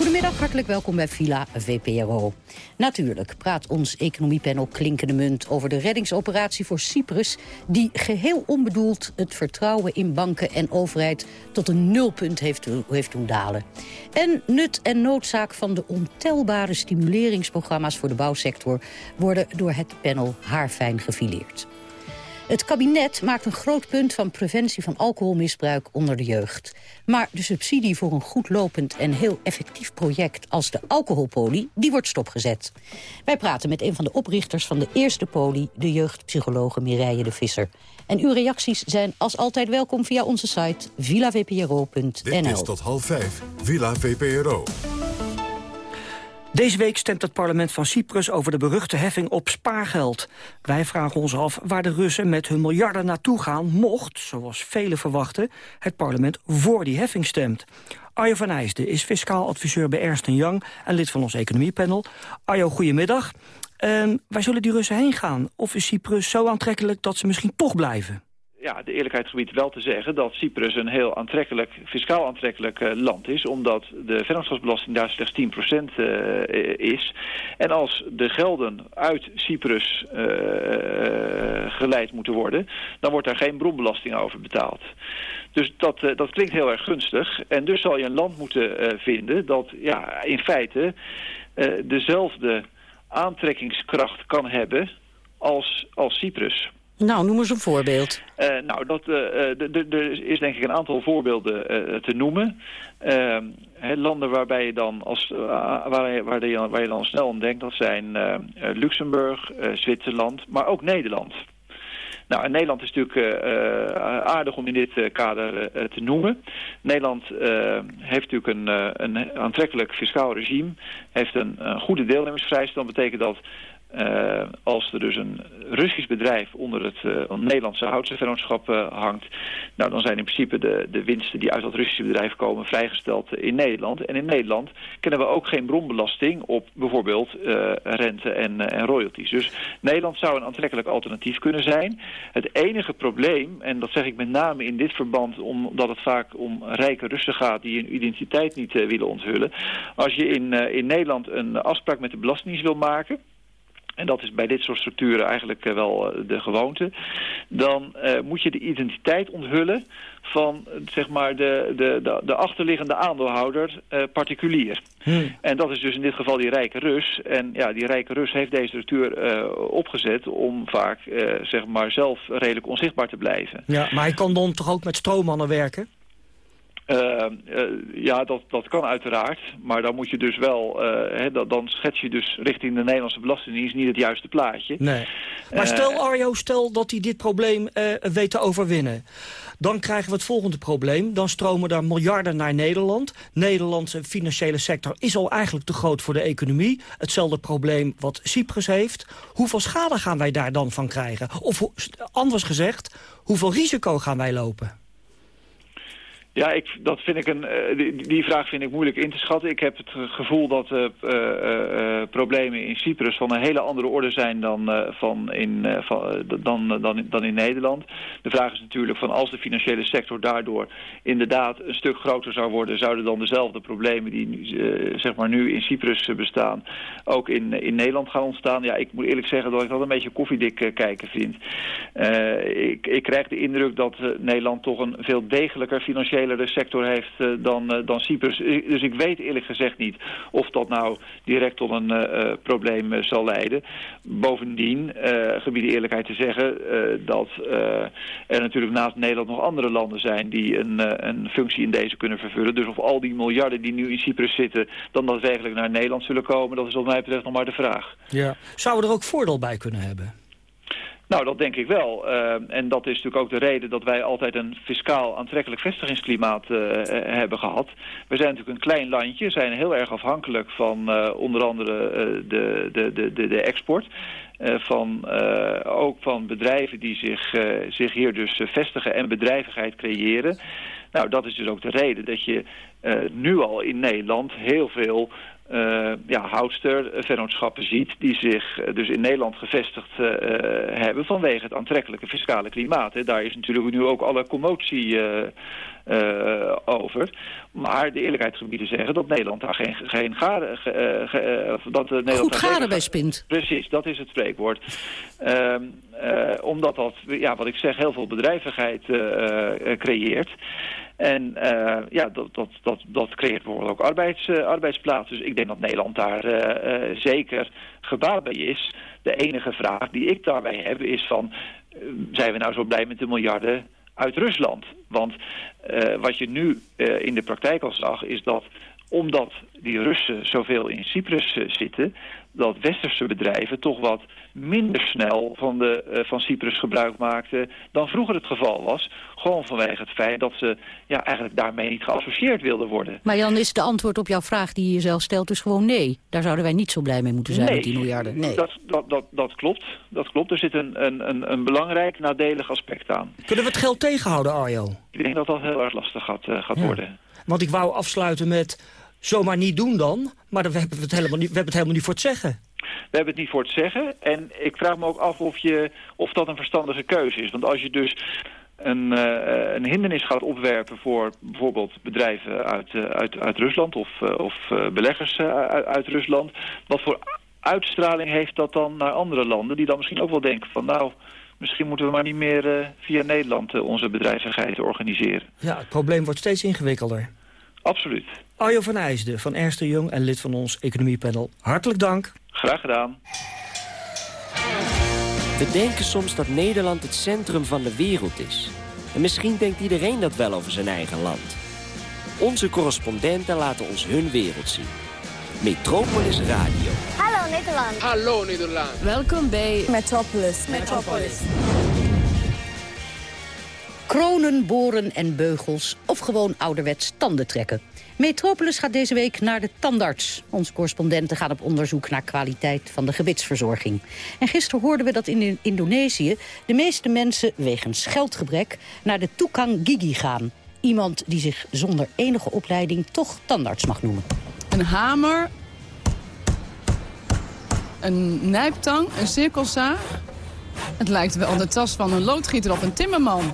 Goedemiddag, hartelijk welkom bij Villa VPRO. Natuurlijk praat ons economiepanel Klinkende Munt over de reddingsoperatie voor Cyprus... die geheel onbedoeld het vertrouwen in banken en overheid tot een nulpunt heeft, heeft doen dalen. En nut en noodzaak van de ontelbare stimuleringsprogramma's voor de bouwsector... worden door het panel haarfijn gefileerd. Het kabinet maakt een groot punt van preventie van alcoholmisbruik onder de jeugd. Maar de subsidie voor een goed lopend en heel effectief project als de alcoholpolie, die wordt stopgezet. Wij praten met een van de oprichters van de eerste poli, de jeugdpsychologe Mireille de Visser. En uw reacties zijn als altijd welkom via onze site villavpro.nl. Dit is tot half vijf, Villa VPRO. Deze week stemt het parlement van Cyprus over de beruchte heffing op spaargeld. Wij vragen ons af waar de Russen met hun miljarden naartoe gaan... mocht, zoals velen verwachten, het parlement voor die heffing stemt. Arjo van IJsden is fiscaal adviseur bij Ernst Young... en lid van ons economiepanel. Arjo, goedemiddag. Uh, waar zullen die Russen heen gaan? Of is Cyprus zo aantrekkelijk dat ze misschien toch blijven? Ja, de eerlijkheid gebied wel te zeggen dat Cyprus een heel aantrekkelijk, fiscaal aantrekkelijk uh, land is. Omdat de vennootschapsbelasting daar slechts 10% uh, is. En als de gelden uit Cyprus uh, geleid moeten worden, dan wordt daar geen bronbelasting over betaald. Dus dat, dat klinkt heel erg gunstig. En dus zal je een land moeten vinden dat ja, in feite dezelfde aantrekkingskracht kan hebben als, als Cyprus. Nou, noem eens een voorbeeld. Uh, nou, dat, uh, er is denk ik een aantal voorbeelden te noemen. Ehm, landen waarbij je dan als, waar, je, waar, je, dan snel aan denkt, dat zijn Luxemburg, Zwitserland, maar ook Nederland. Nou, en Nederland is natuurlijk aardig om in dit kader te noemen. Nederland heeft natuurlijk een, een aantrekkelijk fiscaal regime, heeft een, een goede deelnemersvrijheid. Dat betekent dat uh, als er dus een Russisch bedrijf onder het uh, Nederlandse houtse vennootschap uh, hangt, nou dan zijn in principe de, de winsten die uit dat Russische bedrijf komen vrijgesteld in Nederland. En in Nederland kennen we ook geen bronbelasting op bijvoorbeeld rente en, en royalties. Dus Nederland zou een aantrekkelijk alternatief kunnen zijn. Het enige probleem, en dat zeg ik met name in dit verband omdat het vaak om rijke Russen gaat die hun identiteit niet willen onthullen. Als je in, in Nederland een afspraak met de Belastingdienst wil maken en dat is bij dit soort structuren eigenlijk eh, wel eh, de gewoonte, dan eh, moet je de identiteit onthullen van zeg maar de, de, de, de achterliggende aandeelhouder particulier. En dat is dus in dit geval die rijke Rus. En ja, die rijke Rus heeft deze structuur opgezet om vaak zeg maar zelf redelijk onzichtbaar te blijven. Ja, maar hij kan dan toch ook met stroommannen werken? Uh, uh, ja, dat, dat kan uiteraard. Maar dan moet je dus wel, uh, dat, dan schets je dus richting de Nederlandse Belastingdienst niet het juiste plaatje. Nee. Maar stel Arjo, stel dat hij dit probleem weet te overwinnen. Dan krijgen we het volgende probleem. Dan stromen daar miljarden naar Nederland. Nederlandse financiële sector is al eigenlijk te groot voor de economie. Hetzelfde probleem wat Cyprus heeft. Hoeveel schade gaan wij daar dan van krijgen? Of anders gezegd, hoeveel risico gaan wij lopen? Ja, ik, dat vind ik een, uh, die, die, vraag vind ik moeilijk in te schatten. Ik heb het gevoel dat uh, uh, problemen in Cyprus van een hele andere orde zijn dan, van in, van, dan, dan, dan in Nederland. De vraag is natuurlijk van als de financiële sector daardoor inderdaad een stuk groter zou worden, zouden dan dezelfde problemen die zeg maar nu in Cyprus bestaan ook in, in Nederland gaan ontstaan. Ja, ik moet eerlijk zeggen dat ik dat een beetje koffiedik kijken vind. ik, ik krijg de indruk dat Nederland toch een veel degelijker financiële de sector heeft uh, dan, uh, dan Cyprus. Dus ik weet eerlijk gezegd niet of dat nou direct tot een uh, probleem zal leiden. Bovendien, gebied de eerlijkheid te zeggen, dat er natuurlijk naast Nederland nog andere landen zijn die een, een functie in deze kunnen vervullen. Dus of al die miljarden die nu in Cyprus zitten dan daadwerkelijk naar Nederland zullen komen, dat is wat mij betreft nog maar de vraag. Ja. Zouden we er ook voordeel bij kunnen hebben? Nou, dat denk ik wel. Uh, en dat is natuurlijk ook de reden dat wij altijd een fiscaal aantrekkelijk vestigingsklimaat uh, hebben gehad. We zijn natuurlijk een klein landje, zijn heel erg afhankelijk van uh, onder andere de, de, de, de, de export. van, ook van bedrijven die zich, zich hier dus vestigen en bedrijvigheid creëren. Nou, dat is dus ook de reden dat je nu al in Nederland heel veel uh, ja, houdster vennootschappen ziet... die zich uh, dus in Nederland gevestigd uh, hebben vanwege het aantrekkelijke fiscale klimaat. Hè. Daar is natuurlijk nu ook alle commotie over. Maar de eerlijkheid gebieden zeggen dat Nederland daar geen, geen gade... dat, Nederland Goed gade bij spint. Precies, dat is het spreekwoord. Ehm, omdat dat, ja, wat ik zeg, heel veel bedrijvigheid creëert... En uh, ja, dat, dat, dat, dat creëert bijvoorbeeld ook arbeids, uh, arbeidsplaatsen. Dus ik denk dat Nederland daar uh, zeker gebaat bij is. De enige vraag die ik daarbij heb is van... zijn we nou zo blij met de miljarden uit Rusland? Want wat je nu in de praktijk al zag is dat omdat die Russen zoveel in Cyprus zitten dat westerse bedrijven toch wat minder snel van, de, uh, van Cyprus gebruik maakten dan vroeger het geval was. Gewoon vanwege het feit dat ze ja, eigenlijk daarmee niet geassocieerd wilden worden. Maar dan is de antwoord op jouw vraag die je zelf stelt dus gewoon nee. Daar zouden wij niet zo blij mee moeten zijn nee, met die miljarden. Nee, dat, dat, dat, dat, klopt. dat klopt. Er zit een, een, een belangrijk nadelig aspect aan. Kunnen we het geld tegenhouden, Arjo? Ik denk dat dat heel erg lastig gaat, uh, gaat ja. worden. Want ik wou afsluiten met zomaar niet doen dan. Maar we, hebben het helemaal niet, we hebben het helemaal niet voor het zeggen. We hebben het niet voor het zeggen. En ik vraag me ook af of, je, of dat een verstandige keuze is. Want als je dus een, uh, een hindernis gaat opwerpen voor bijvoorbeeld bedrijven uit, uh, uit, uit Rusland of, uh, of beleggers uit, uit Rusland. Wat voor uitstraling heeft dat dan naar andere landen die dan misschien ook wel denken van nou... Misschien moeten we maar niet meer via Nederland onze bedrijvigheid organiseren. Ja, het probleem wordt steeds ingewikkelder. Absoluut. Arjo van IJsden van Ernst Jong en lid van ons economiepanel. Hartelijk dank. Graag gedaan. We denken soms dat Nederland het centrum van de wereld is. En misschien denkt iedereen dat wel over zijn eigen land. Onze correspondenten laten ons hun wereld zien. Metropolis Radio. Hallo Nederland. Hallo Nederland. Welkom bij Metropolis. Metropolis. Kronen, boren en beugels of gewoon ouderwets tanden trekken. Metropolis gaat deze week naar de tandarts. Onze correspondenten gaan op onderzoek naar kwaliteit van de gebitsverzorging. En gisteren hoorden we dat in Indonesië de meeste mensen wegens geldgebrek naar de Tukang Gigi gaan. Iemand die zich zonder enige opleiding toch tandarts mag noemen. Een hamer, een nijptang, een cirkelzaag. Het lijkt wel de tas van een loodgieter of een timmerman.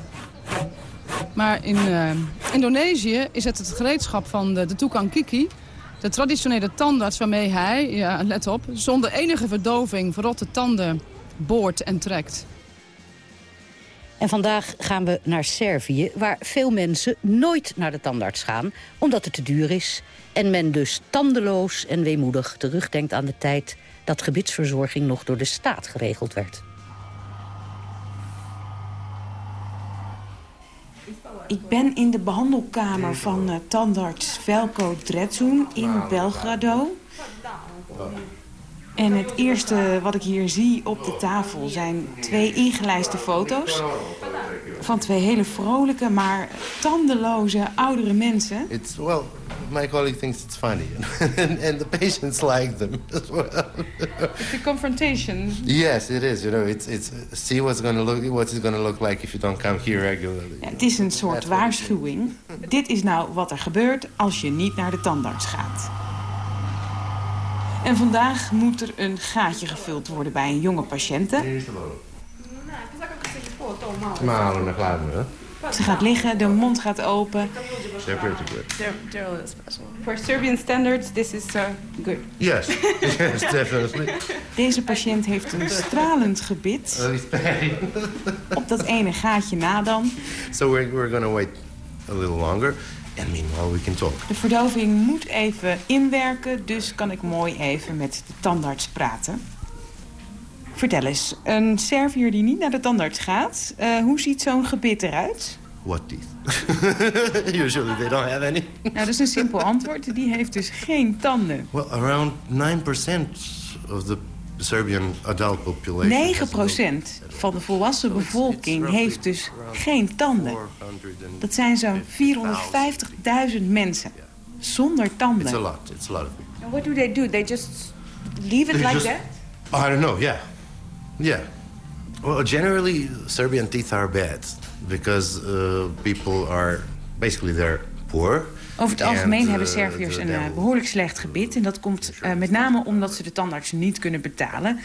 Maar in uh, Indonesië is het het gereedschap van de, de Kiki. De traditionele tandarts waarmee hij, ja, let op, zonder enige verdoving verrotte tanden boort en trekt. En vandaag gaan we naar Servië, waar veel mensen nooit naar de tandarts gaan... omdat het te duur is en men dus tandeloos en weemoedig terugdenkt aan de tijd... dat gebitsverzorging nog door de staat geregeld werd. Ik ben in de behandelkamer van eh, tandarts Velko Dretzoen in Belgrado. En het eerste wat ik hier zie op de tafel zijn twee ingelijste foto's... van twee hele vrolijke, maar tandeloze oudere mensen. My colleague thinks it's funny, [LAUGHS] and, and the patients like them [LAUGHS] as well. It's a confrontation. yes, it is. You know, it's it's see what's going to look what it's going to look like if you don't come here regularly. Ja, het is een soort waarschuwing. Dit is nou wat er gebeurt als je niet naar de tandarts gaat. En vandaag moet er een gaatje gevuld worden bij een jonge patiënte. Maar een gladde, Ze gaat liggen, de mond gaat open. They're pretty good. They're, they're a little special. For Serbian standards, this is uh, good. Yes, [LAUGHS] yes, definitely. Deze patiënt heeft een stralend gebit. Oh. Op dat ene gaatje na dan. so we're we're going to wait a little longer, and meanwhile we can talk. De verdoving moet even inwerken, dus kan ik mooi even met de tandarts praten. Vertel eens, een Serviër die niet naar de tandarts gaat, eh, hoe ziet zo'n gebit eruit? What teeth? Usually they don't have any. Nou, dat is een simpel antwoord. Die heeft dus geen tanden. Well, around 9% of the Serbian adult population. 9% van de volwassen bevolking heeft dus geen tanden. Dat zijn zo'n 450.000 mensen zonder It's a tanden. lot. It's a lot of people. And what do they do? They just leave it like that? I don't know. Yeah, yeah. Well, generally, Serbian teeth are bad because uh, people are basically they're poor. Over het algemeen uh, hebben Serviërs een dental- behoorlijk slecht gebit. En dat komt eh, met name omdat ze de tandarts niet kunnen betalen.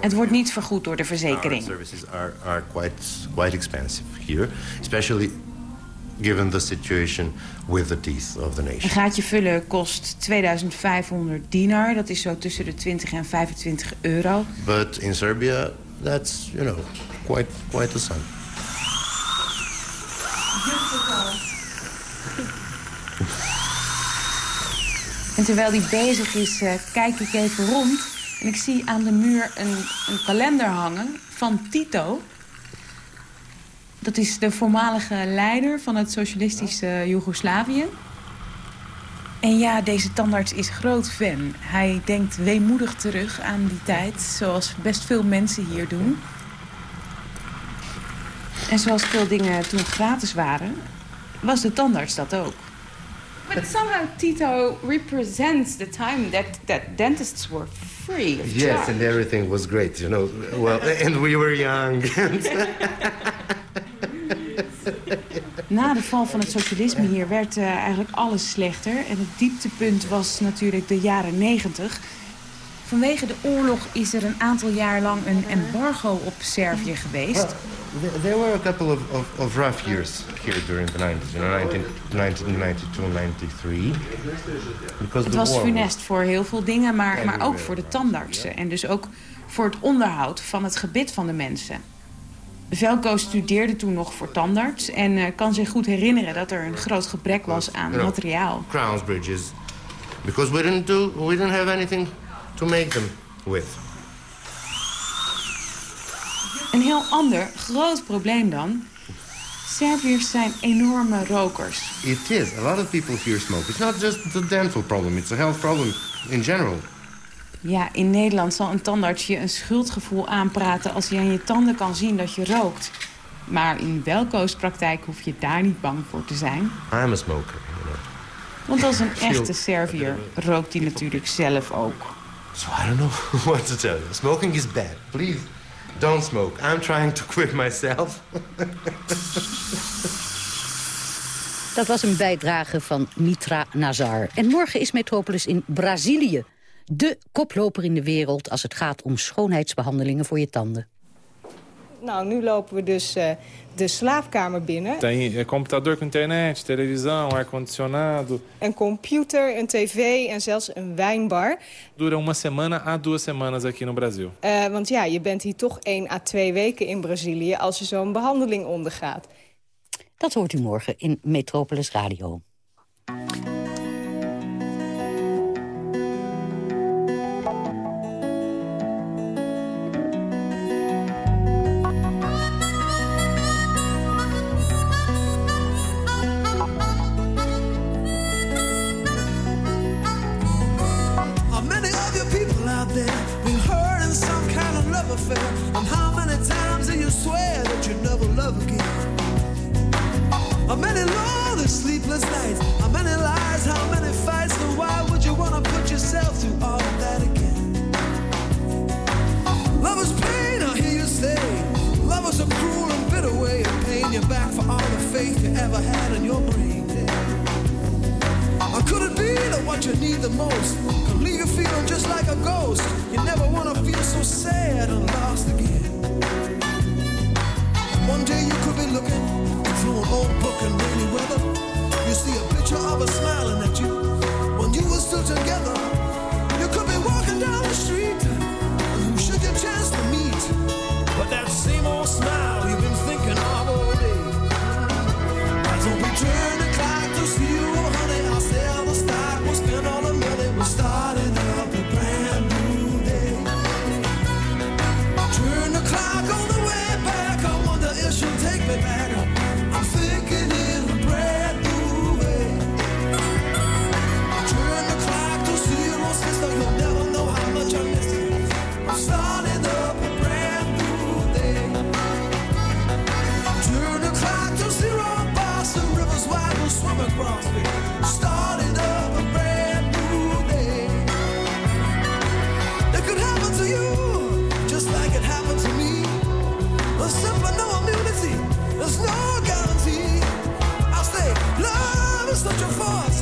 Het wordt niet vergoed door de verzekering. services are, are quite quite expensive here, especially given the situation with the teeth of the Een nation. gaatje vullen kost 2500 dinar. Dat is zo tussen de 20 en 25 euro. But in Serbia, that's you know quite quite a sum. [LAUGHS] En terwijl die bezig is, eh, kijk ik even rond. En ik zie aan de muur een, een kalender hangen van Tito. Dat is de voormalige leider van het socialistische Joegoslavië. En ja, deze tandarts is groot fan. Hij denkt weemoedig terug aan die tijd, zoals best veel mensen hier doen. En zoals veel dingen toen gratis waren, was de tandarts dat ook. But somehow Tito represents the time that, that dentists were free of Yes, charge. and everything was great, you know. Well, and we were young. [LAUGHS] [LAUGHS] Na de val van het socialisme hier werd eh, eigenlijk alles slechter. En het dieptepunt was natuurlijk de jaren negentig. Vanwege de oorlog is er een aantal jaar lang een embargo op Servië geweest. Well, there- were a couple of, of, of rough years here during the 90s, you know, 19, 1992, 93. Because Het was funest voor heel veel dingen, maar, maar ook voor de tandartsen. En dus ook voor het onderhoud van het gebit van de mensen. Velko studeerde toen nog voor tandarts en eh, kan zich goed herinneren dat er een groot gebrek was aan you know, materiaal. Crowns bridges. Because we didn't do, we didn't have anything to make them with. Een heel ander groot probleem dan. Serviërs zijn enorme rokers. It is. A lot of people here smoke. It's not just the dental problem, it's a health problem in general. Ja, in Nederland zal een tandarts je een schuldgevoel aanpraten... als hij aan je tanden kan zien dat je rookt. Maar in Welko's praktijk hoef je daar niet bang voor te zijn. I'm a smoker, you know. Want als een [LAUGHS] echte Serviër rookt hij natuurlijk zelf ook. So I don't know [LAUGHS] what to tell you. Smoking is bad. Please, don't smoke. I'm trying to quit myself. [LAUGHS] Dat was een bijdrage van Mitra Nazar. En morgen is Metropolis in Brazilië. De koploper in de wereld als het gaat om schoonheidsbehandelingen voor je tanden. Nou, nu lopen we dus uh, de slaapkamer binnen. Tem computador com internet, televisão, ar-condicionado. Een computer, een tv en zelfs een wijnbar. Dura uma semana a duas semanas aqui no Brasil. Uh, want ja, je bent hier toch één à twee weken in Brazilië als je zo'n behandeling ondergaat. Dat hoort u morgen in Metropolis Radio. Love again? How many lonely, sleepless nights? How many lies? How many fights? And why would you want to put yourself through all of that again? Love is pain, I hear you say. Love is a cruel and bitter way of paying you back for all the faith you ever had in your brain. Or could it be that what you need the most could leave you feeling just like a ghost? You never want to feel so sad and lost again. One day you could be looking through an old book in rainy weather. You see a picture of her smiling at you when you were still together. You could be walking down the street and who should you chance to meet? But that same old smile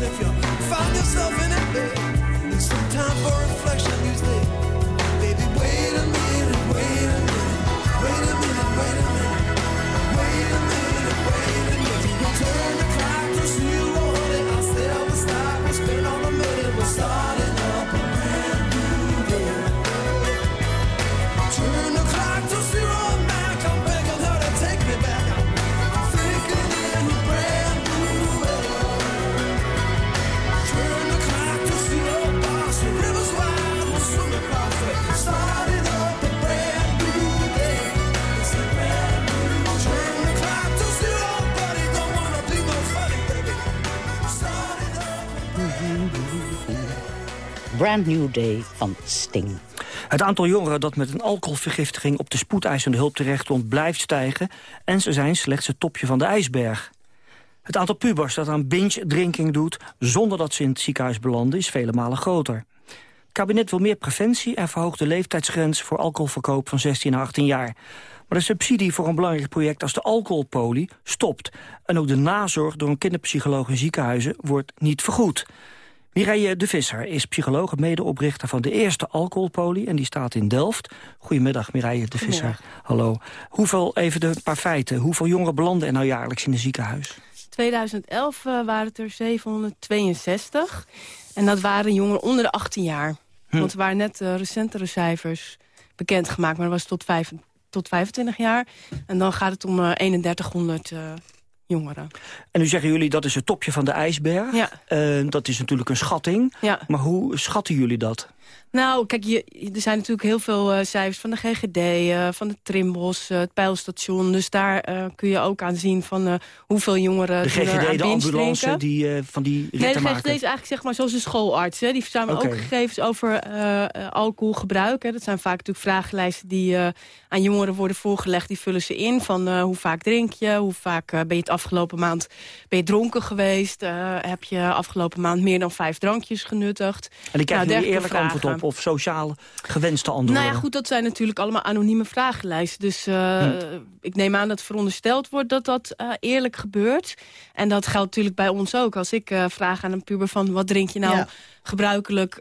if you find yourself in it, babe. It's some time for reflection, say, Brand New Day van Sting. Het aantal jongeren dat met een alcoholvergiftiging op de spoedeisende hulp terechtkomt blijft stijgen en ze zijn slechts het topje van de ijsberg. Het aantal pubers dat aan binge-drinking doet zonder dat ze in het ziekenhuis belanden is vele malen groter. Het kabinet wil meer preventie en verhoogt de leeftijdsgrens voor alcoholverkoop van 16 naar 18 jaar. Maar de subsidie voor een belangrijk project als de alcoholpolie stopt. En ook de nazorg door een kinderpsycholoog in ziekenhuizen wordt niet vergoed. Mireille de Visser is psycholoog en medeoprichter van de eerste alcoholpolie... en die staat in Delft. Goedemiddag, Mireille de Visser. Hallo. Hoeveel, even de paar feiten, hoeveel jongeren belanden er nou jaarlijks in een ziekenhuis? 2011 uh, waren het er 762. En dat waren jongeren onder de 18 jaar. Hm. Want er waren net uh, recentere cijfers bekendgemaakt. Maar dat was tot, vijf, tot 25 jaar. En dan gaat het om uh, 3100 jongeren. En nu zeggen jullie dat is het topje van de ijsberg. Ja. Uh, dat is natuurlijk een schatting. Ja. Maar hoe schatten jullie dat? Nou, kijk, je, er zijn natuurlijk heel veel uh, cijfers van de GGD, uh, van de Trimbos, uh, het pijlstation. Dus daar kun je ook aan zien van hoeveel jongeren De GGD, de ambulance, drinken. die van die Nee, de GGD maken. is eigenlijk zeg maar zoals een schoolarts. Hè. Die verzamelen ook gegevens over alcoholgebruik. Hè. Dat zijn vaak natuurlijk vragenlijsten die aan jongeren worden voorgelegd. Die vullen ze in van hoe vaak drink je, hoe vaak ben je het afgelopen maand ben je dronken geweest. heb je afgelopen maand meer dan vijf drankjes genuttigd. En die krijgen nou, eerlijk antwoord op of sociaal gewenste antwoorden? Nou ja, goed, dat zijn natuurlijk allemaal anonieme vragenlijsten. Dus uh, Hm. ik neem aan dat verondersteld wordt dat dat uh, eerlijk gebeurt. En dat geldt natuurlijk bij ons ook. Als ik uh, vraag aan een puber van wat drink je nou Ja. gebruikelijk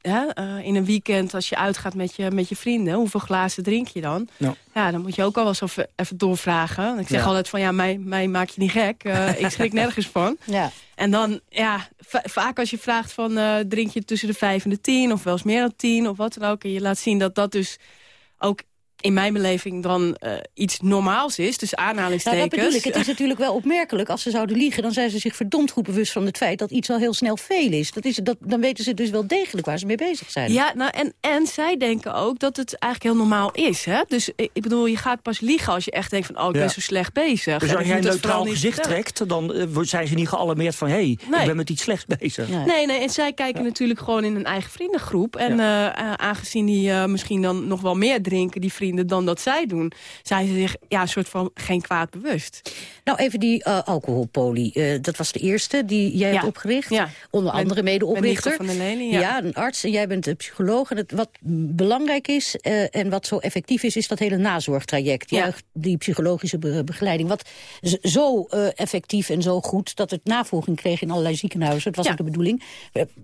hè, eh, in een weekend als je uitgaat met je, met je vrienden... hoeveel glazen drink je dan? Ja. Ja, dan moet je ook al wel eens even, even doorvragen. Ik zeg Ja. altijd van, ja, mij, mij maak je niet gek. Eh, [LAUGHS] ik schrik nergens van. Ja. En dan, ja, va- vaak als je vraagt van... eh, drink je tussen de vijf en de tien of wel eens meer dan tien of wat dan ook... en je laat zien dat dat dus ook in mijn beleving dan eh, iets normaals is. Dus Nou, aanhalingstekens. dat bedoel ik. Het is natuurlijk wel opmerkelijk. Als ze zouden liegen, dan zijn ze zich verdomd goed bewust van het feit... dat iets al heel snel veel is. Dat is dat, dan weten ze dus wel degelijk waar ze mee bezig zijn. Ja, nou, en, en zij denken ook dat het eigenlijk heel normaal is. Hè? Dus ik ik bedoel, je gaat pas liegen als je echt denkt van... oh, ik Ja. ben zo slecht bezig. Dus als jij een neutraal gezicht trekt... dan eh, zijn ze niet gealarmeerd van... hé, hey, Nee. ik ben met iets slechts bezig. Nee, nee, en zij kijken natuurlijk gewoon in hun eigen vriendengroep. En eh, eh, aangezien die eh, misschien dan nog wel meer drinken, die vrienden, dan dat zij doen... zijn ze zich ja, een soort van geen kwaad bewust. Nou, even die eh, alcoholpolie. Eh, dat was de eerste die jij hebt opgericht. Onder andere medeoprichter. Van ja. een arts en jij bent een psycholoog. En het, wat belangrijk is eh, en wat zo effectief is... is dat hele nazorgtraject. Die psychologische be- begeleiding. Wat zo effectief en zo goed dat het navolging kreeg in allerlei ziekenhuizen. Het was ook de bedoeling.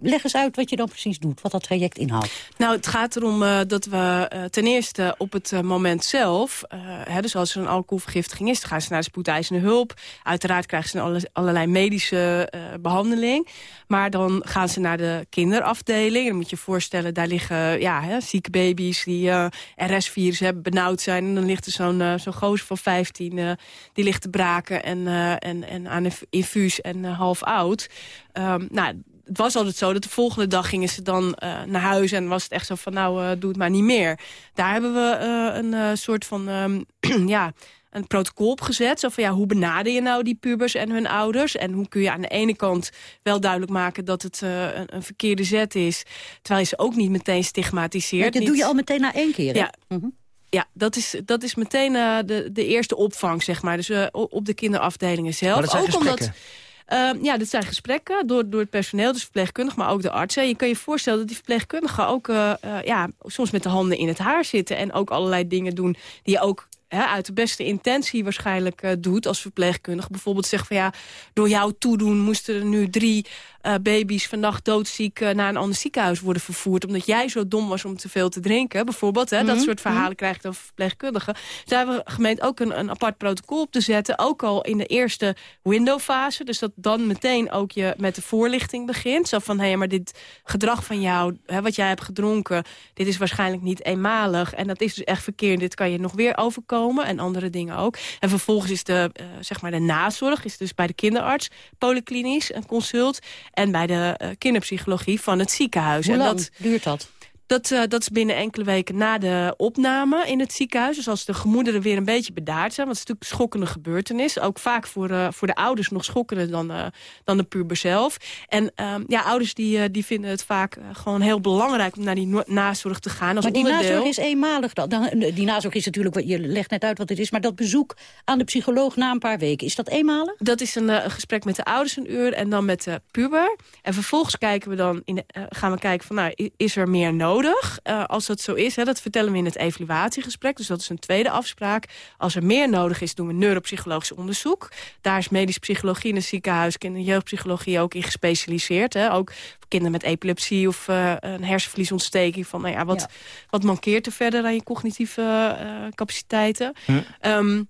Leg eens uit wat je dan precies doet. Wat dat traject inhoudt. Nou, het gaat erom dat we ten eerste op het eh, moment zelf... eh, hè, dus als er een alcoholvergiftiging is, gaan ze naar de spoedeisende hulp. Uiteraard krijgen ze alle- allerlei medische eh, behandeling. Maar dan gaan ze naar de kinderafdeling. Dan moet je je voorstellen, daar liggen ja, hè, zieke baby's... die RS-virus hebben, benauwd zijn. En dan ligt er zo'n zo'n gozer van 15, eh, die ligt te braken... en, en, en aan een infuus en half oud. Ehm, nou, het was altijd zo dat de volgende dag gingen ze dan eh, naar huis... en was het echt zo van, nou, eh, doe het maar niet meer. Daar hebben we eh, een eh, soort van, ehm, [CLEARS THROAT] ja, een protocol opgezet. Zo van, ja, hoe benader je nou die pubers en hun ouders? En hoe kun je aan de ene kant wel duidelijk maken... dat het eh, een, een verkeerde zet is... terwijl je ze ook niet meteen stigmatiseert. Dat Niet- doe je al meteen na één keer, hè? Ja. Ja, dat is, dat is meteen eh, de, de eerste opvang, zeg maar. Dus op de kinderafdelingen zelf. Maar dat zijn ook omdat, Ehm, ja, dit zijn gesprekken door, door het personeel, dus verpleegkundig, maar ook de artsen. Je kan je voorstellen dat die verpleegkundigen ook eh, eh, ja, soms met de handen in het haar zitten... en ook allerlei dingen doen die je ook uit de beste intentie waarschijnlijk eh, doet als verpleegkundige. Bijvoorbeeld zegt van ja, door jouw toedoen moesten er nu drie eh, baby's vannacht doodziek eh, naar een ander ziekenhuis worden vervoerd. Omdat jij zo dom was om te veel te drinken. Bijvoorbeeld, hè, dat Mhm, soort verhalen krijg je dan verpleegkundigen. Daar hebben we gemeend ook een, een apart protocol op te zetten. Ook al in de eerste windowfase. Dus dat dan meteen ook je met de voorlichting begint. Zo van, hé, maar dit gedrag van jou, hè, wat jij hebt gedronken... dit is waarschijnlijk niet eenmalig. En dat is dus echt verkeerd. Dit kan je nog weer overkomen. En andere dingen ook. En vervolgens is de, eh, zeg maar de nazorg... is dus bij de kinderarts polyklinisch, een consult... en bij de eh, kinderpsychologie van het ziekenhuis. Hoe en lang dat, duurt dat? Dat, eh, dat is binnen enkele weken na de opname in het ziekenhuis. Dus als de gemoederen weer een beetje bedaard zijn. Want het is natuurlijk een schokkende gebeurtenis. Ook vaak voor, eh, voor de ouders nog schokkender dan, eh, dan de puber zelf. En ehm, ja, ouders die, die vinden het vaak gewoon heel belangrijk... om naar die nazorg te gaan als Maar die nazorg is eenmalig dan. Dan- Die nazorg is natuurlijk, je legt net uit wat het is... maar dat bezoek aan de psycholoog na een paar weken, is dat eenmalig? Dat is een, gesprek met de ouders een uur en dan met de puber. En vervolgens kijken we dan in de, gaan we kijken van, nou, is er meer nodig? Eh, als dat zo is, hè, dat vertellen we in het evaluatiegesprek. Dus dat is een tweede afspraak. Als er meer nodig is, doen we neuropsychologisch onderzoek. Daar is medische psychologie in het ziekenhuis, kinder- en jeugdpsychologie ook in gespecialiseerd. Hè. Ook voor kinderen met epilepsie of eh, een hersenvliesontsteking. Van, nou ja, wat, Ja. wat mankeert er verder aan je cognitieve eh, capaciteiten? Hm. Ehm,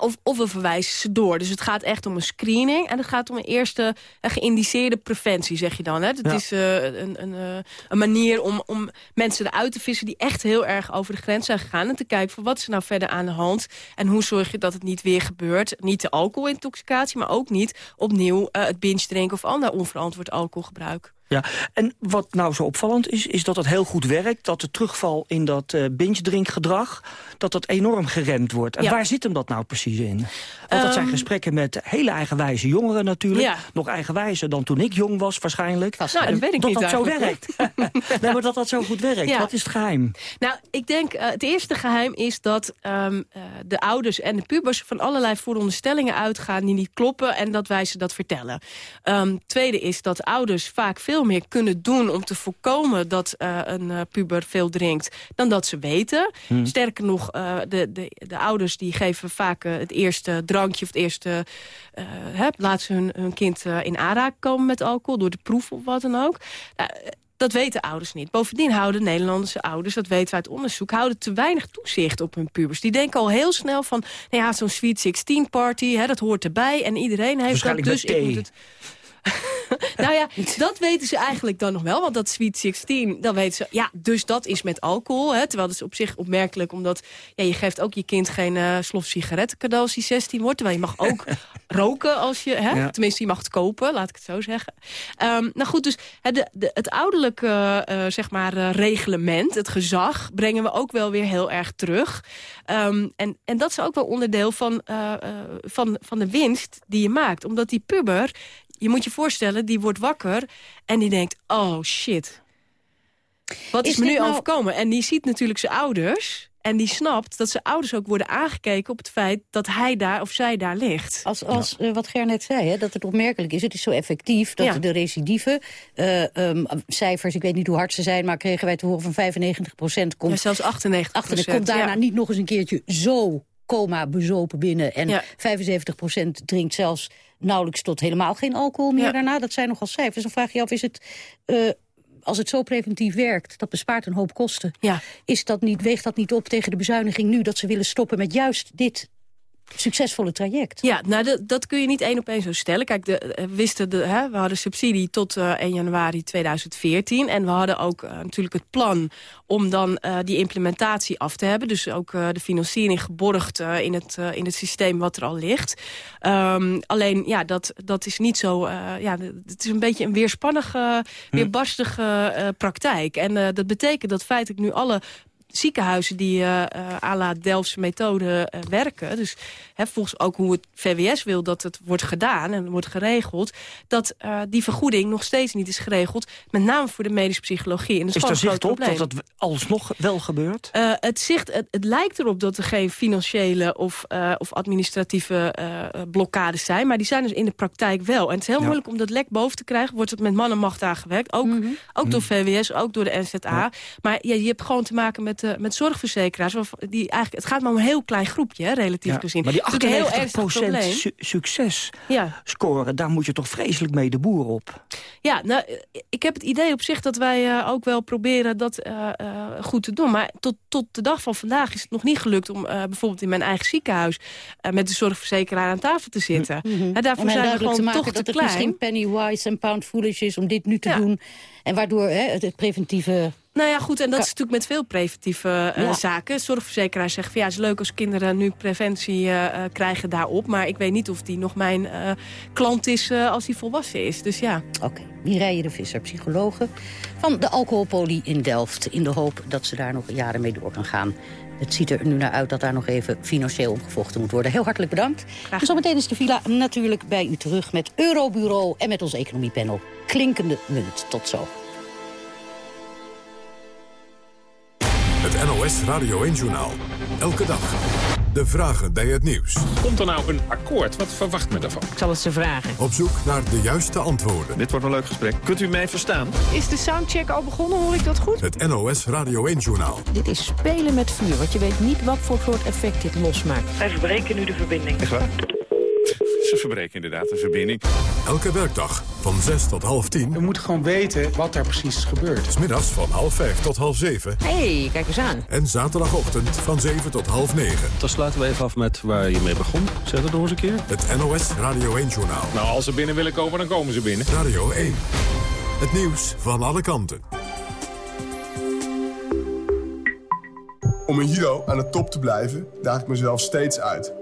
Of, of we verwijzen ze door. Dus het gaat echt om een screening. En het gaat om een eerste eh, geïndiceerde preventie, zeg je dan. Hè? Dat Ja. is eh, een, een, eh, een manier om, om mensen eruit te vissen... die echt heel erg over de grens zijn gegaan. En te kijken van wat is er nou verder aan de hand. En hoe zorg je dat het niet weer gebeurt. Niet de alcoholintoxicatie, maar ook niet opnieuw het binge drinken... of ander onverantwoord alcoholgebruik. Ja, en wat nou zo opvallend is, is dat het heel goed werkt. Dat de terugval in dat eh binge-drinkgedrag, dat dat enorm geremd wordt. En Ja. waar zit hem dat nou precies in? Want dat zijn Ehm, gesprekken met hele eigenwijze jongeren natuurlijk. Ja. Nog eigenwijzer dan toen ik jong was waarschijnlijk. Nou, dat weet ik dat niet dat zo werkt. [LAUGHS] nee, maar dat dat zo goed werkt. Ja. Wat is het geheim? Nou, ik denk, eh, het eerste geheim is dat ehm, eh, de ouders en de pubers... van allerlei vooronderstellingen uitgaan die niet kloppen... en dat wij ze dat vertellen. Ehm, tweede is dat ouders vaak veel meer kunnen doen... om te voorkomen dat eh, een eh, puber veel drinkt dan dat ze weten. Hmm. Sterker nog, eh, de, de, de ouders die geven vaak het eerste drankje... of het eerste, hè, laten ze hun, hun kind in aanraking komen met alcohol... door de proef of wat dan ook. Nou, Dat weten ouders niet. Bovendien houden Nederlandse ouders, dat weten we uit onderzoek... houden te weinig toezicht op hun pubers. Die denken al heel snel van, nou ja, zo'n Sweet 16 party... Hè, dat hoort erbij en iedereen heeft dat, dus ik moet het... [LAUGHS] nou ja, dat weten ze eigenlijk dan nog wel. Want dat Sweet 16, dan weten ze... Ja, dus dat is met alcohol. Hè, terwijl dat is op zich opmerkelijk. Omdat ja, je geeft ook je kind geen uh, slof sigaretten cadeau als hij 16 wordt. Terwijl je mag ook [LAUGHS] roken als je... Hè, Tenminste, je mag het kopen, laat ik het zo zeggen. Um, nou goed, dus het, de, het ouderlijke uh, zeg maar, uh, reglement, het gezag... brengen we ook wel weer heel erg terug. Um, en, en dat is ook wel onderdeel van, van, van de winst die je maakt. Omdat die puber je moet je voorstellen, die wordt wakker en die denkt... oh shit, wat is, is me nu nou... overkomen? En die ziet natuurlijk zijn ouders... En die snapt dat zijn ouders ook worden aangekeken op het feit dat hij daar of zij daar ligt. Als, als ja. uh, wat Ger net zei, hè, dat het opmerkelijk is. Het is zo effectief dat ja. de recidive uh, um, cijfers, ik weet niet hoe hard ze zijn... maar kregen wij te horen van 95 procent. Komt, ja, zelfs 98 procent. komt daarna ja. niet nog eens een keertje zo coma bezopen binnen. En ja. 75 procent drinkt zelfs nauwelijks tot helemaal geen alcohol meer ja. daarna. Dat zijn nogal cijfers. Dan vraag je af, is het... Uh, als het zo preventief werkt, dat bespaart een hoop kosten. Ja. Is dat niet, weegt dat niet op tegen de bezuiniging nu... dat ze willen stoppen met juist dit succesvolle traject. Ja, nou dat, dat kun je niet één op één zo stellen. Kijk, de, we wisten de, hè, we hadden subsidie tot uh, 1 januari 2014. En we hadden ook uh, natuurlijk het plan om dan uh, die implementatie af te hebben. Dus ook uh, de financiering geborgd uh, in, het, in het systeem wat er al ligt. Um, alleen, ja, dat, dat is niet zo... ja, het is een beetje een weerspannige, weerbarstige praktijk. En dat betekent dat feitelijk nu alle ziekenhuizen die uh, à la Delftse methode uh, werken. Dus hè, volgens ook hoe het VWS wil dat het wordt gedaan en wordt geregeld... dat die vergoeding nog steeds niet is geregeld. Met name voor de medische psychologie. En dat is, is er zicht op dat dat alsnog wel gebeurt? het, zicht, het, het, lijkt erop dat er geen financiële of, of administratieve blokkades zijn. Maar die zijn dus in de praktijk wel. En het is heel ja. moeilijk om dat lek boven te krijgen. Wordt het met man en macht aangewerkt. Ook, mm -hmm. ook door VWS, ook door de NZA. Ja. Maar ja, je hebt gewoon te maken met uh, met zorgverzekeraars. Die eigenlijk, het gaat maar om een heel klein groepje, hè, relatief ja, gezien. Maar die 98 su succes ja. scoren, daar moet je toch vreselijk mee de boer op? Ja, nou, ik heb het idee op zich dat wij uh, ook wel proberen dat uh, goed te doen. Maar tot, tot de dag van vandaag is het nog niet gelukt om bijvoorbeeld in mijn eigen ziekenhuis met de zorgverzekeraar aan tafel te zitten. Mm -hmm. en daarvoor zijn we gewoon te toch te klein. het misschien penny wise en pound foolish is om dit nu te ja. doen. En waardoor hè, het, het preventieve nou ja, goed, en dat is natuurlijk met veel preventieve uh, ja. zaken. Zorgverzekeraars zeggen van ja, het is leuk als kinderen nu preventie uh, krijgen daarop. Maar ik weet niet of die nog mijn uh, klant is als hij volwassen is. Dus ja. Oké, okay. Mireille de Visser, psychologe van de alcoholpolie in Delft. In de hoop dat ze daar nog jaren mee door kan gaan. Het ziet er nu naar uit dat daar nog even financieel omgevochten moet worden. Heel hartelijk bedankt. En zometeen is de villa natuurlijk bij u terug met Eurobureau en met ons economiepanel. Klinkende munt. Tot zo. Het NOS Radio 1-journaal. Elke dag. De vragen bij het nieuws. Komt er nou een akkoord? Wat verwacht men daarvan? Ik zal het ze vragen. Op zoek naar de juiste antwoorden. Dit wordt een leuk gesprek. Kunt u mij verstaan? Is de soundcheck al begonnen? Hoor ik dat goed? Het NOS Radio 1-journaal. Dit is spelen met vuur, want je weet niet wat voor soort effect dit losmaakt. Wij verbreken nu de verbinding. Echt waar? Ze verbreken inderdaad de verbinding. Elke werkdag van 6 tot half 10. We moeten gewoon weten wat daar precies gebeurt. Smiddags van half 5 tot half 7. Hé, hey, kijk eens aan. En zaterdagochtend van 7 tot half 9. Dan sluiten we even af met waar je mee begon. Zeg dat nog eens een keer. Het NOS Radio 1-journaal. Nou, als ze binnen willen komen, dan komen ze binnen. Radio 1. Het nieuws van alle kanten. Om een hero aan de top te blijven, daag ik mezelf steeds uit.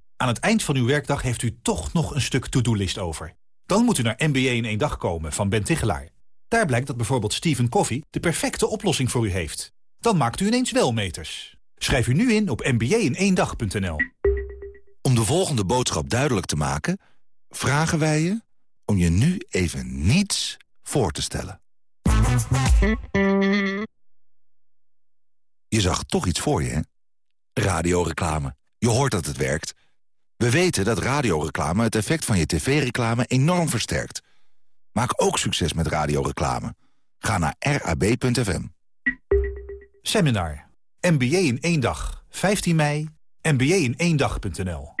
Aan het eind van uw werkdag heeft u toch nog een stuk to-do-list over. Dan moet u naar MBA in één dag komen van Ben Tichelaar. Daar blijkt dat bijvoorbeeld Stephen Coffee de perfecte oplossing voor u heeft. Dan maakt u ineens wel meters. Schrijf u nu in op mba-in-één-dag.nl. Om de volgende boodschap duidelijk te maken... vragen wij je om je nu even niets voor te stellen. Je zag toch iets voor je, hè? Radioreclame. Je hoort dat het werkt. We weten dat radioreclame het effect van je tv-reclame enorm versterkt. Maak ook succes met radioreclame. Ga naar rab.fm. Seminar. MBA in één dag. 15 mei. MBA in één dag.nl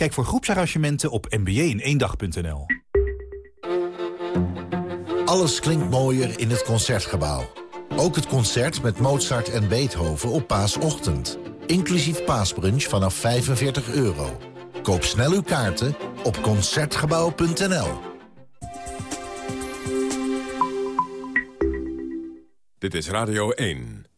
Kijk voor groepsarrangementen op mba-in-één-dag.nl. Alles klinkt mooier in het Concertgebouw. Ook het concert met Mozart en Beethoven op paasochtend. Inclusief paasbrunch vanaf 45 euro. Koop snel uw kaarten op Concertgebouw.nl. Dit is Radio 1.